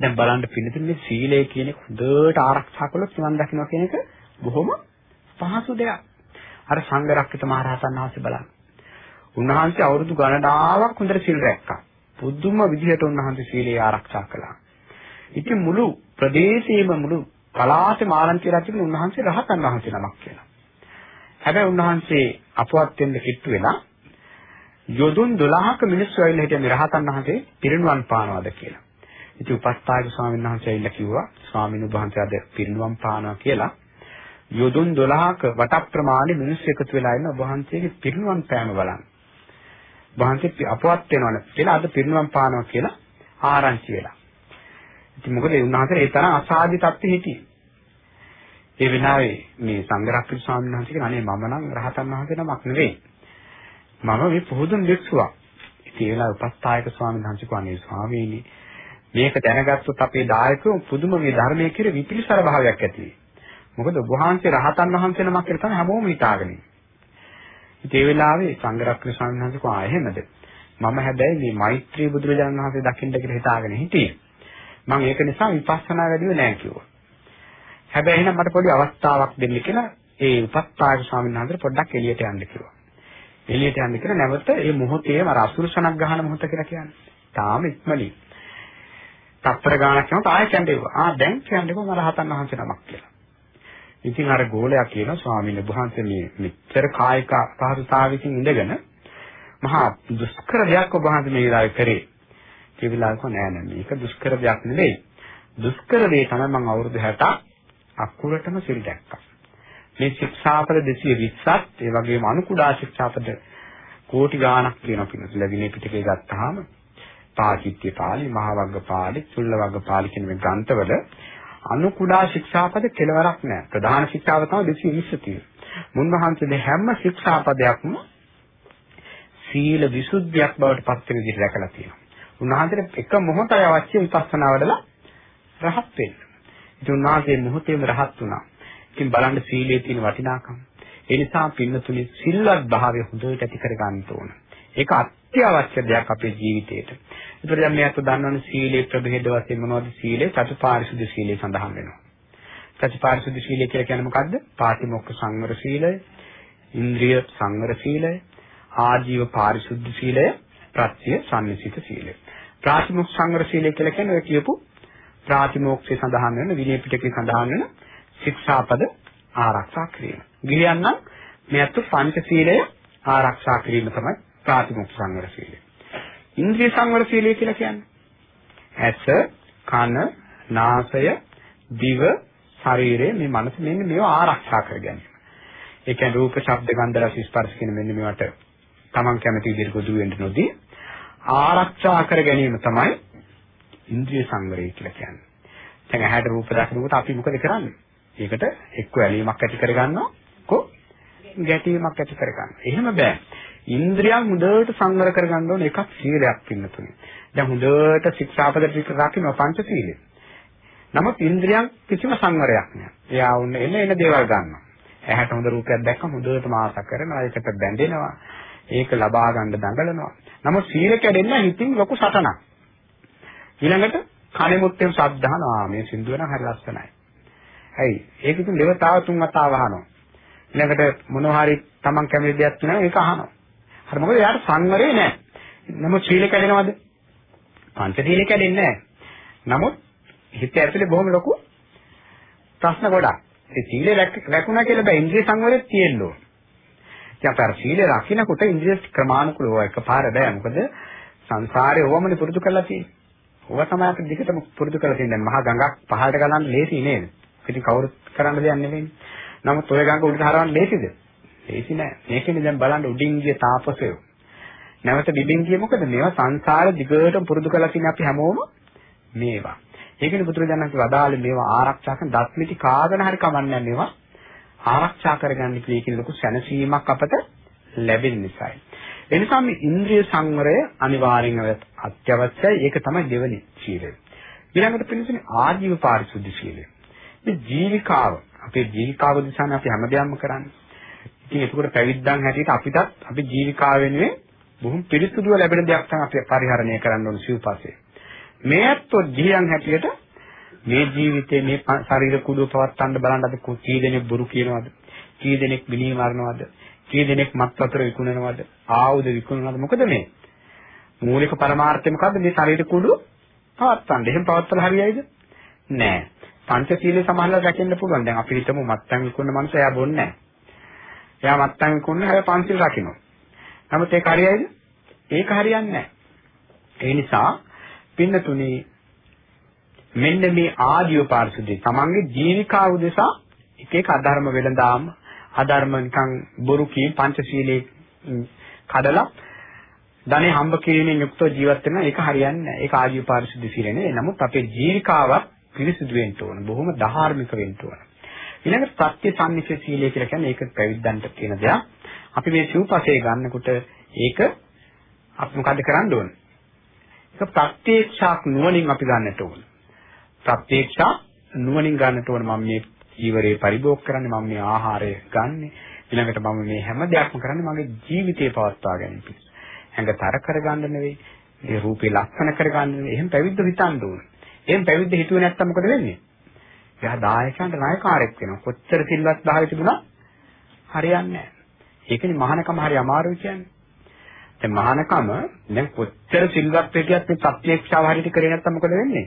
දැන් බලන්න පිළිතුරු මේ සීලය කියන එක හොඳට ආරක්ෂා කළොත් නිවන් දකින්න කියන එක බොහොම පහසු දෙයක්. අර සංඝරක්කිත මහරහතන් වහන්සේ බලන්න. උන්වහන්සේ අවුරුදු ගණනාවක් හොඳට සීල් රැක්කා. පුදුම විදිහට උන්වහන්සේ සීලය ආරක්ෂා කළා. ඉතින් මුළු ප්‍රදේශයේම මුළු පළාතේ ආරංචි රැකගෙන උන්වහන්සේ රහතන් වහන්සේ නමක් කියලා. හැබැයි උන්වහන්සේ අපවත් වෙන්න කිට්ටු වෙලා යොදුන් 12ක මිනිස්සු ඇවිල්ලා හිටිය රහතන් වහන්සේ පිරිනුවන් පානවාද කියලා. ඉතින් උපස්ථායක ස්වාමීන් වහන්සේ ඇවිල්ලා කිව්වා ස්වාමීන් වහන්සේ අද පිරිනුවම් පානවා කියලා. යොදුන් 12ක වට ප්‍රමාණය මිනිස්සු එකතු වෙලා ඉන්න ඔබ වහන්සේගේ පිරිනුවම් පෑම බලන්න. වහන්සේ අපවත් වෙනවනේ කියලා අද පිරිනුවම් පානවා කියලා ආරංචි වෙලා. ඉතින් මොකද ඒ උන්වහන්සේ ඒ තරම් අසාධි තත්ත්වෙ හිටියේ. ඒ වෙනාවේ මේ සංඝරක්ෂක ස්වාමීන් වහන්සේ කියන අනේ මම නම් රහතන් වහන්සේ නමක් නෙවෙයි. මම මේ පොහුදුන් වික්ෂුවක්. ඉතින් ඒ වෙලාවේ උපස්ථායක ස්වාමීන් වහන්සේ කවන්නේ ස්වාමීනි මේක දැනගත්තොත් අපේ දායකයෝ පුදුම මේ ධර්මයේ කෙරේ විපිලිසර භාවයක් ඇති වෙයි. මොකද ඔබ වහන්සේ රහතන් වහන්සේ නමක් කියලා තමයි හැමෝම හිතාගෙන ඉන්නේ. ඉතින් ඒ වෙලාවේ සංඝරත්න ස්වාමීන් වහන්සේ කෝ ආයෙමද මම හැබැයි මේ මෛත්‍රී බුදුරජාණන් වහන්සේ දකින්න කියලා හිතාගෙන හිටියේ. මම ඒක නිසා විපස්සනා වැඩිව නැහැ කිව්වා. හැබැයි එහෙනම් මට පොඩි අවස්ථාවක් දෙන්න කියලා ඒ උපස්ථායක ස්වාමීන් වහන්සේ පොඩ්ඩක් එළියට යන්න කිව්වා. එළියට යන්න කියලා නැවත ඒ මොහොතේම අර අසුරසනක් ගහන මොහොත කියලා කියන්නේ. තාම ඉක්මනින්. තත්තර ගානක් යනකොට ආයෙ කියන්නේ ආ දැන් කියන්නේ කොහොම රහතන් වහන්සේ නමක් කියලා. ඉතින් අර ගෝලයා කියනවා ස්වාමීන් වහන්සේ මේ මෙච්චර කායික පහසුතාවයකින් ඉඳගෙන මහා දුෂ්කර දෙයක් ඔබ වහන්සේ මේ වෙලාවේ කරේ. ඒ වෙලාවක නෑ නෑ මේක දුෂ්කර දෙයක් නෙවෙයි. දුෂ්කර දේ තමයි මම අවුරුදු 60 අකුරටම සිල් දැක්කා. මේ ශික්ෂාපද 220ත් ඒ වගේම අනුකුඩා ශික්ෂාපද කෝටි ගාණක් තියෙනවා පිළිතුර ලැබිනේ පිටකේ ගත්තාම පාචිත්‍ය පාළි, මහා වග්ග පාළි, චුල්ල වග්ග පාළි කියන මේ ග්‍රන්ථවල අනුකුඩා ශික්ෂාපද කෙලවරක් නැහැ. ප්‍රධාන ශික්ෂාව තමයි 220 තියෙන්නේ. මුන්වහන්සේ හැම ශික්ෂාපදයක්ම සීල විසුද්ධියක් බවට පත් වෙන විදිහට දැකලා තියෙනවා. උන්වහන්සේට එක මොහොතයි අවශ්‍ය විපස්සනා වඩලා රහත් වෙන්න. ඉතින් උන්වහන්සේ මොහොතේම රහත් වුණා. ඉතින් බලන්න සීලයේ තියෙන වටිනාකම. ඒ නිසා පින්නතුනි සිල්වත් භාවය හොඳට ඇති කර ගන්න ඕන. ඒක අත්‍යවශ්‍ය දෙයක් අපේ ජීවිතේට. ඒතර දැන් මේ අත දන්නවනේ සීලේ ප්‍රභේද වශයෙන් මොනවද සීලේ? චතුපාරිශුද්ධ සීලේ සඳහන් වෙනවා. චතුපාරිශුද්ධ සීලය කියලා කියන්නේ මොකද්ද? පාතිමොක්ඛ සංවර සීලය, ඉන්ද්‍රිය සංවර සීලය, ආජීව පාරිශුද්ධ සීලය, ප්‍රත්‍ය සම්නිසිත සීලය. ප්‍රාතිමොක්ඛ සංවර සීලය කියලා කියන්නේ ඔය කියපු ප්‍රාතිමෝක්ෂය සඳහන් වෙන විනය පිටකේ සඳහන් වෙන ශික්ෂාපද ආරක්ෂා කිරීම. ගිහියන් නම් මේ අත් පංචශීලය ආරක්ෂා කිරීම තමයි ප්‍රාතිමොක්ඛ සංවර සීලය. ඉන්ද්‍රිය සංවර සීලය කියලා කියන්නේ ඇස, කන, නාසය, දිව, ශරීරය මේ මනස මෙන්න මේවා ආරක්ෂා කර ගැනීම. ඒ කියන්නේ රූප, ශබ්ද, ගන්ධ, රස, ස්පර්ශ කියන මෙන්න මේවට Taman කැමති විදිහට ගොදුරු වෙන්න නොදී ආරක්ෂා කර ගැනීම තමයි ඉන්ද්‍රිය සංවරය කියලා කියන්නේ. දැන් ඇහැට රූප දකිනකොට අපි මොකද කරන්නේ? ඒකට එක්ක ඇලීමක් ඇති කරගන්නවා, කො ගැටීමක් ඇති කරගන්නවා. එහෙම බෑ. ඉන්ද්‍රියන් හොඳට සංවර කරගන්න ඕන එකක් සීලයක් පින්නතුනේ. දැන් හොඳට ශික්ෂාපද ටික රකින්න පංච සීලය. නමුත් ඉන්ද්‍රියන් කිසිම සංවරයක් නෑ. එයා උන්න එන එන දේවල් ගන්නවා. ඇහැට හොඳ රූපයක් දැක්කම හොඳට මාස කරනවා. ඒකට බැඳෙනවා. ඒක ලබා ගන්න දඟලනවා. නමුත් සීල කැඩෙන්න හිතින් ලොකු සටනක්. ඊළඟට කණෙමුත්තෙන් ශබ්දහනවා මේ සින්දුව නම් හරි ලස්සනයි. ඇයි? ඒක ඉතින් දෙවතාව තුන් වතාව අහනවා. ඊළඟට මොනවා හරි Taman කැමති දෙයක් තියෙනවා ඒක අහනවා. හරි මොකද එයාට සංවරේ නැහැ. නමුත් සීල කැඩෙනවද? පංච සීල කැඩෙන්නේ නැහැ. නමුත් හිත ඇතුලේ බොහොම ලොකු ප්‍රශ්න ගොඩක්. ඒ සීලේ රැකුණා කියලා බෑ ඉන්ද්‍රිය සංවරෙත් තියෙන්න ඕන. ඉතින් අපර සීලේ රකින්නකොට ඉන්ද්‍රිය ක්‍රමානුකූලව එකපාර බෑ. මොකද සංසාරේ ඕවමනේ පුරුදු කරලා තියෙන්නේ. ඕවා තමයි අපි දිගටම පුරුදු කරලා තියෙන්නේ. මහා ගඟක් පහළට ගලන්න ලේසි නේද? ඉතින් කවුරුත් කරන්න දෙයක් නෙමෙයි. නමුත් ඔය ගඟ උඩට හරවන්න ලේසිද? ලේසි නෑ. මේකෙනේ දැන් බලන්න උඩින් ගිය තාපසයෝ. නැවත බිබින් ගියේ මොකද? මේවා සංසාර දිගටම පුරුදු කරලා තියෙන අපි හැමෝම මේවා. ඒකනේ බුදුරජාණන් වහන්සේ වදාළේ මේවා ආරක්ෂා කරන දත්මිටි කාගෙන හරි කමන්නේ මේවා ආරක්ෂා කරගන්න කියන ලොකු සැනසීමක් අපට ලැබෙන නිසායි. එනිසා මේ ඉන්ද්‍රිය සංවරය අනිවාර්යෙන්ම අත්‍යවශ්‍යයි. ඒක තමයි දෙවෙනි සීලය. ඊළඟට පිළිතුරේ ආජීව පාරිශුද්ධ සීලය. මේ ජීවිකාව අපේ ජීවිකාව දිසානේ අපි හැමදේම කරන්නේ. ඉතින් ඒකෝට පැවිද්දන් හැටියට අපිටත් අපි ජීවිකාව වෙනුවෙන් බොහොම පිරිසුදුව ලැබෙන දෙයක් තමයි අපි පරිහරණය කරන්න ඕන සිව්පස්සේ. මේ ඇත්තෝ ගිහියන් හැටියට මේ ජීවිතේ මේ ශරීර කුඩුව පවත්තන්න බලන්න අපි කී දෙනෙක් බොරු කියනවද? කී දෙනෙක් මිනී මරනවද? කී දෙනෙක් මත් වතුර විකුණනවද? ආයුධ විකුණනවද? මොකද මේ? මූලික පරමාර්ථය මොකද්ද? මේ ශරීර කුඩු පවත්තන්න. එහෙම පවත්තලා හරියයිද? නෑ. පංචශීලයේ සමානලා රැකෙන්න පුළුවන්. දැන් අපි හිතමු මත්පැන් විකුණන මනුස්සය එයා බොන්නේ නෑ. එයා මත්පැන් විකුණන හැබැයි පංචශීල රකින්න. නමුත් ඒක හරියයිද? ඒක හරියන්නේ නෑ. ඒ නිසා පින්නතුනි මෙන්න මේ ආදීව පාරිශුද්ධිය තමන්ගේ ජීවිකාව උදෙසා එක එක අධර්ම වෙලඳාම් අධර්ම නිකන් බොරු කී පංචශීලයේ කඩලා ධනෙ හම්බ කිරීමෙන් යුක්තව ජීවත් වෙන එක හරියන්නේ නැහැ. ඒක ආජීව පාරිශුද්ධ සීලය නෙවෙයි. නමුත් අපේ ජීවිකාවක් පිරිසිදු වෙන්න ඕන. බොහොම ධාර්මික වෙන්න ඕන. ඊළඟට ප්‍රත්‍ය සම්නිශ්චය සීලය කියලා කියන්නේ ඒක පැවිද්දන්ට කියන දෙයක්. අපි මේ සිව්පසේ ගන්නකොට ඒක අපි මොකද කරන්න ඕන? ඒක ප්‍රත්‍යක්ෂාක් නුවණින් අපි ගන්නට ඕන. ප්‍රත්‍යක්ෂා නුවණින් ගන්නට ඕන මම මේ ජීවරේ පරිභෝග කරන්නේ මම මේ ආහාරය ගන්නෙ ඊළඟට මම මේ හැම දෙයක්ම කරන්නේ මගේ ජීවිතේ පවත්වා ගැනීම පිණිස. හැඟ තර කරගන්න නෙවෙයි, ඒ රූපේ ලක්ෂණ කරගන්න නෙවෙයි. එහෙම පැවිද්ද හිතන්න ඕන. එහෙම පැවිද්ද හිතුවේ නැත්තම් මොකද වෙන්නේ? එයා දායකයන්ට නායකාරයෙක් වෙනවා. කොච්චර සිල්වත් භාවය තිබුණා හරියන්නේ නැහැ. ඒකනේ මහානකම හරි අමාරුයි කියන්නේ. දැන් මහානකම දැන් කොච්චර සිල්වත් වෙකියත් මේ ප්‍රත්‍යක්ෂාව හරියට කරේ නැත්තම් මොකද වෙන්නේ?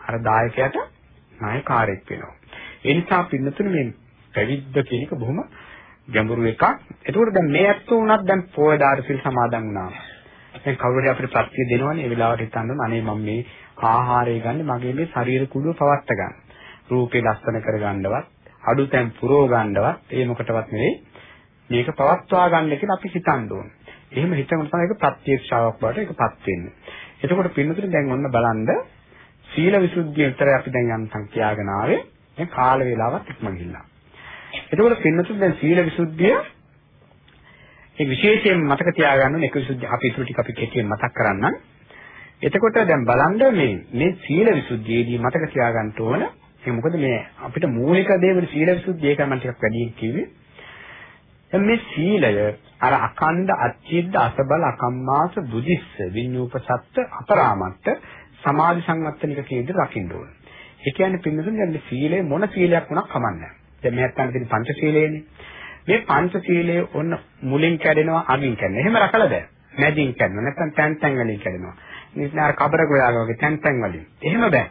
අර දායකයාට නායකාරයෙක් වෙනවා. ඒ නිසා පින්නතුනේ මේ පැවිද්ද කියන එක බොහොම ගැඹුරු එකක්. ඒකෝට දැන් මේ ඇත්ත උනත් දැන් පොය දාර සිල් සමාදන් වුණා. දැන් කවුරුහරි අපිට ප්‍රත්‍ය දෙනවනේ ඒ වෙලාවට හිතන්න අනේ මම මේ ආහාරය ගන්න මගේ මේ ශරීර කුඩුව පවත්ත ගන්න. රූපේ ලස්සන කරගන්නවත්, අඩුතැන් පුරව ගන්නවත් ඒ මොකටවත් නෙවෙයි. මේක පවත්වා ගන්න කියලා අපි හිතන්න ඕනේ. එහෙම හිතනකොට තමයි ඒක ප්‍රත්‍යක්ෂාවක් බවට ඒකපත් වෙන්නේ. එතකොට පින්නතුනේ දැන් ඔන්න බලන්න සීල විසුද්ධිය විතරයි අපි දැන් යන්තම් කියාගෙන ආවේ. දැන් කාල වේලාවක් ඉක්ම ගිහිල්ලා. එතකොට පින්නතුනේ දැන් සීල විසුද්ධිය ඒ විශේෂයෙන් මතක තියාගන්න ඕනේ එක විසුද්ධිය අපි ඉතුරු ටික අපි කෙටියෙන් මතක් කරන්නම්. එතකොට දැන් බලන්න මේ මේ සීල විසුද්ධියේදී මතක තියාගන්න ඕන ඒ මොකද මේ අපිට මූලික දේ වෙන සීල විසුද්ධිය ඒක මම ටිකක් වැඩියෙන් කිව්වේ. දැන් මේ සීලය අර අකණ්ඩ අච්චිද්ද අසබල අකම්මාස බුදිස්ස විඤ්ඤූපසත්ත අපරාමත්ත සමාධි සංවත්තනික කියන දේ රකින්න ඕන. ඒ කියන්නේ පින්නතුන් දැන් සීලය මොන සීලයක් වුණත් කමන්නේ දැන් මේ අත්තන්ට තියෙන පංචශීලයේනේ. මේ පංචශීලයේ ඔන්න මුලින් කැඩෙනවා අගින් කැඩෙනවා. එහෙම රකලා බෑ. මැදින් කැඩෙනවා. නැත්නම් තැන් තැන් වලින් කැඩෙනවා. නිස්න අර කබර ගොයාගේ වගේ තැන් තැන් වලින්. එහෙම බෑ.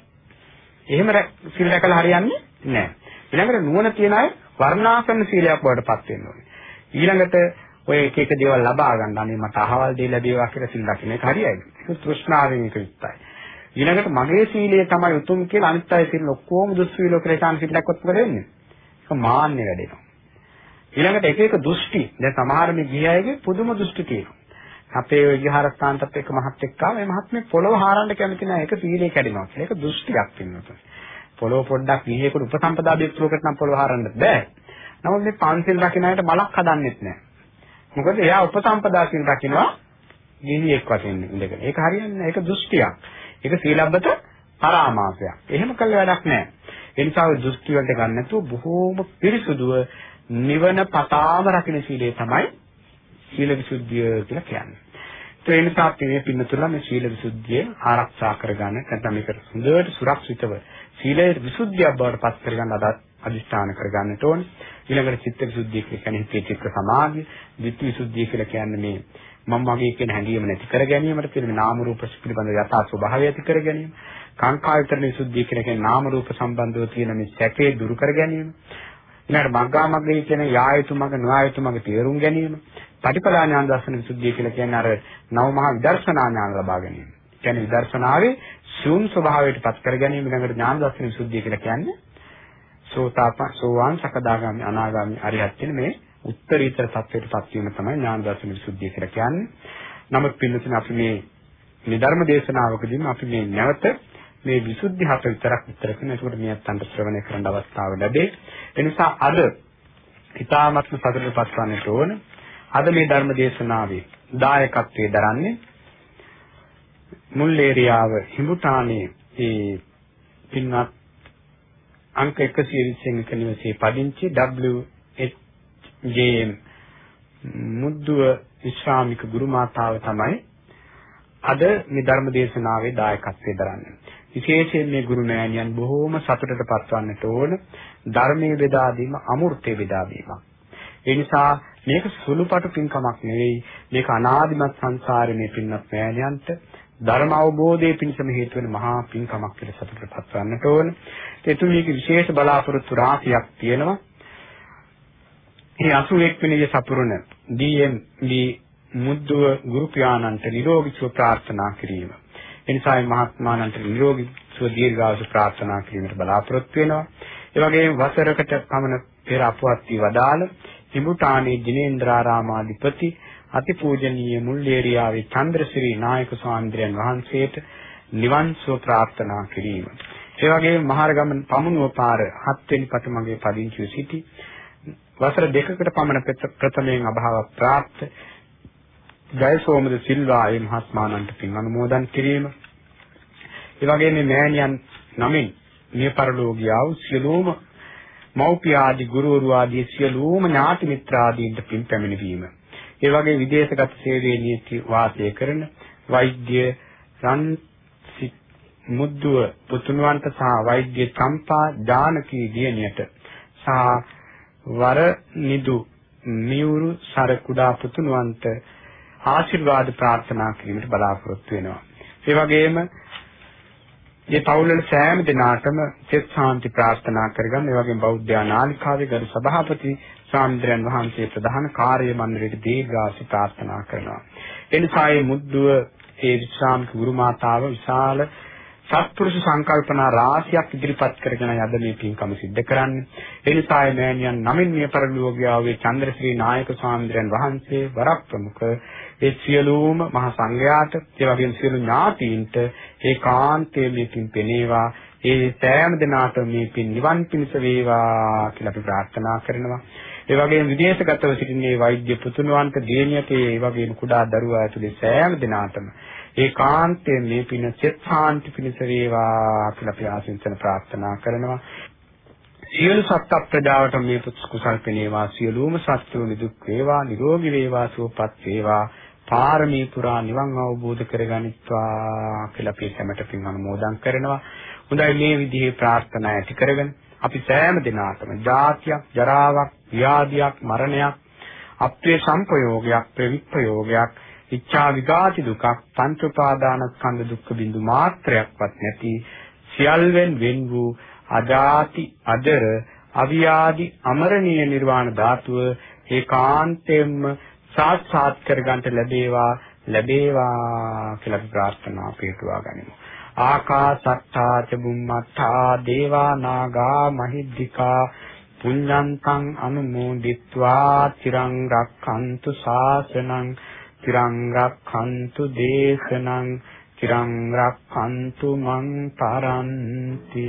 එහෙම සීල රැකලා හරියන්නේ නැහැ. ඊළඟට නුවණ තියන අය වර්ණාසන්න සීලයක් බවට පත් වෙන්න ඕනේ. ඊළඟට ඔය එක එක දේවල් ලබා ගන්න අනේ මට අහවල් දේ ලැබේවා කියලා සිල් රකින්න එක හරියයි. ඒක තෘෂ්ණාවෙන් එක විතරයි. ඊළඟට මගේ සීලය තමයි උතුම් කියලා අනිත් අය සිල් ඔක්කොම දුස්සීලෝ කියලා හිතාන සිල්ලක්වත් මොකද වෙන්නේ? ඒක මාන්නේ වැඩෙනවා. ඊළඟට එක එක දෘෂ්ටි. දැන් සමහර මේ ගිහියගේ පුදුම දෘෂ්ටි තියෙනවා. අපේ ওই විහාරස්ථානටත් එක්ක මහත් එක්ක ආව. මේ මහත්මේ පොළව හාරන්න කැමති නැහැ. ඒක සීලේ කැඩෙනවා කියලා. ඒක දෘෂ්ටියක් වෙනවා. පොළව පොඩ්ඩක් ගිහියෙකුට උපසම්පදා බිත්තුවකට නම් පොළව හාරන්න බෑ. නමුත් මේ පන්සිල් රකින්න අයට මලක් හදන්නෙත් නැහැ. මොකද එයා උපසම්පදා සිල් රකින්නවා ගිහියෙක් වශයෙන් ඉඳගෙන. ඒක හරියන්නේ නැහැ. ඒක දෘෂ්ටියක්. ඒක සීලබ්බත පරාමාසයක්. එහෙම කළ වැඩක් නැහැ. ඒ නිසා ඔය දෘෂ්ටි වලට ගන්න නැතුව බොහෝම පිරිසුදුව නිවන පතාම රකින්න සීලය තමයි සීල විසුද්ධිය කියලා කියන්නේ. ඒ නිසා අපි මේ පින්නතුලා මේ සීල විසුද්ධිය ආරක්ෂා කරගන්න නැත්නම් මේක හොඳට සුරක්ෂිතව සීලයේ විසුද්ධියක් බවට පත් කරගන්න අද අදිස්ථාන කරගන්නට ඕනේ. ඊළඟට චිත්ත විසුද්ධිය කියන්නේ හිතේ චිත්ත සමාධිය, ධිට්ඨි විසුද්ධිය කියලා කියන්නේ මේ මම වගේ කියන හැඟීම නැති කර ගැනීමට තියෙන නාම රූප පිළිබඳ යථා ස්වභාවය ඇති කර ගැනීම. කාංකා විතරණ විසුද්ධිය කියන කියන්නේ නාම රූප සම්බන්ධව තියෙන මේ සැකේ දුරු කර ගැනීම. ඊළඟට මග්ගා මග්ගේ කියන යායුතු මග නොයායුතු මග තේරුම් ගැනීම. පටිපදා ඥාන දර්ශන විසුද්ධිය කියලා කියන්නේ අර නව මහා විදර්ශනා ඥාන ලබා ගැනීම. කියන්නේ විදර්ශනාවේ ශූන් ස්වභාවයට පත් කර ගැනීම ඊළඟට ඥාන දර්ශන විසුද්ධිය කියලා කියන්නේ සෝතාප සෝවාන් සකදාගාමි අනාගාමි අරිහත් කියන මේ උත්තරීතර තත්වයට පත් වීම තමයි ඥාන දර්ශන විසුද්ධිය කියලා කියන්නේ. නමුත් පින්නතුනේ අපි මේ මේ ධර්ම දේශනාවකදීම අපි මේ නැවත මේ විසුද්ධි හත විතරක් විතර කරන. ඒකට මේ අත්තන්ට ශ්‍රවණය කරන්න අවස්ථාව ලැබේ. ඒ නිසා අද ඊ타මත්ම සතුටටපත් වන්නට ඕන. අද මේ ධර්ම දේශනාවේ දායකත්වයේ දරන්නේ මුල් ඒරියාව හිඹුටානේ ඒ පින්වත් අංක 120 එක නිවසේ පදිංචි WH.J.M. මුද්දුව විශ්‍රාමික ගුරු මාතාව තමයි අද මේ ධර්ම දේශනාවේ දායකත්වයේ දරන්නේ. විශේෂයෙන් මේ ගුරු නෑනියන් බොහෝම සතුටට පත්වන්නට ඕන ධර්මයේ බෙදා දීම අමෘතයේ බෙදා දීමක්. ඒ නිසා මේක සුළුපටු පින්කමක් නෙවෙයි මේක අනාදිමත් සංසාරේ මේ පින්වත් නෑනියන්ට ධර්ම අවබෝධයේ පිණසම හේතු වෙන මහා පින්කමක් කියලා සතුටට පත්වන්නට ඕන. ඒ තුනීක විශේෂ බලාපොරොත්තු රාශියක් තියෙනවා. මේ 81 වෙනි සපුරුණ DMB මුද්දුව ගුරු පියාණන්ට නිරෝගී සුව ප්‍රාර්ථනා කිරීම. එනිසා මේ මහත්මාණන්ට නිරෝගී සුව දීර්ඝායුෂ ප්‍රාර්ථනා කිරීමට බලාපොරොත්තු වෙනවා. ඒ වගේම වසරකට පමණ පෙර අපවත් වී වදාළ හිමුටානේ දිනේන්ද්‍රාරාමාධිපති අතිපූජනීය මුල්ලේරියාවේ චන්ද්‍රසිරි නායක ස්වාමීන් වහන්සේට නිවන් සුව ප්‍රාර්ථනා කිරීම. ඒ වගේම මහරගම පමුණුව පාර 7 වෙනි පටමගේ පදිංචිව සිටි වසර දෙකකට පමණ ප්‍රථමයෙන් අභාව ප්‍රාප්ත ජයසෝමද සිල්වා ඒ මහත්මාණන්ට පින් අනුමෝදන් කිරීම. ඒ වගේම මේ මෑණියන් නමින් මිය පරලෝකියා වූ සියලුම මව්පිය ආදී ගුරුවරු ආදී සියලුම ඥාති මිත්‍ර ආදීන්ට පින් පැමිණවීම. ඒ වගේ විදේශගත සේවයේ නියති වාසය කරන වෛද්‍ය රන් මුද්දුව පුතුණවන්ට සහ වෛද්‍ය චම්පා ජානකී දියණියට සහ වර නිදු මියුරු සර කුඩා පුතුණවන්ට ආශිර්වාද ප්‍රාර්ථනා කිරීමට බලාපොරොත්තු වෙනවා. ඒ වගේම මේ පවුල්වල සෑම දිනාටම චෙත් ශාන්ති ප්‍රාර්ථනා කරගන්න. ඒ වගේම බෞද්ධ නාලිකාවේ ගරු සභාපති ස්වාමීන් වහන්සේ ප්‍රධාන කාර්ය මණ්ඩලයේ දීර්ඝාසි ප්‍රාර්ථනා කරනවා. එනිසා මේ මුද්දුව ඒ විශ්‍රාමික ගුරු මාතාව විශාල සත්පුරුෂ සංකල්පනා රාශියක් ඉදිරිපත් කරගෙන යද මේ පින්කම සිද්ධ කරන්නේ. ඒ නිසා මෑණියන් නමින් මිය පරලෝකියාවේ චන්ද්‍රශ්‍රී නායක ස්වාමීන් වහන්සේ වරක් ප්‍රමුඛ ඒ සියලුම මහා සංඝයාට ඒ වගේම සියලු ඥාතීන්ට ඒකාන්තයෙන් මේ පින් පෙනේවා. ඒ සෑම දිනාට මේ පින් නිවන් පිණිස වේවා කියලා අපි ප්‍රාර්ථනා කරනවා. ඒ වගේම විදේශගතව සිටින මේ වෛද්‍ය පුතුණුවන්ට දියණියට ඒ වගේම කුඩා දරුවා ඇතුළේ සෑම දිනාටම ඒකාන්තයෙන් මේ පින චෙත්සාන්ති පිණිස වේවා කියලා අපි ආශිර්වාද ප්‍රාර්ථනා කරනවා. සියලු සත්ත්ව ප්‍රජාවට මේ කුසල් පෙනේවා සියලුම සත්ත්වෝ නිදුක් වේවා නිරෝගී වේවා සුවපත් වේවා පාරමී පුරා නිවන් අවබෝධ කරගනිත්වා කියලා අපි හැමත පින් අනුමෝදන් කරනවා. හොඳයි මේ විදිහේ ප්‍රාර්ථනා ඇති කරගෙන අපි සෑම දිනාටම ජාතියක් ජරාවක් ව්‍යාධියක් මරණයක් අප්‍රිය සංපයෝගයක් ප්‍රවිප්පයෝගයක් ඉච්ඡා විගාති දුකක් පංච උපාදානස්කන්ධ දුක්ඛ බිඳු මාත්‍රයක්වත් නැති සියල්වෙන් වෙන් වූ අජාති අජර අවියාදි අමරණීය නිර්වාණ ධාතුව ඒකාන්තයෙන්ම සාක්ෂාත් කරගන්නට ලැබේවා ලැබේවා කියලා ප්‍රාර්ථනා පිටුවා ගනිමු. ආකාසත්තා ච බුම්මත්තා දේවා නාගා මහිද්దికා පුඤ්ඤන්තං අනුමෝදිත්වා තිරං රක්ඛන්තු ශාසනං තිරං රක්ඛන්තු දේශනං තිරං රක්ඛන්තු මං පරන්ති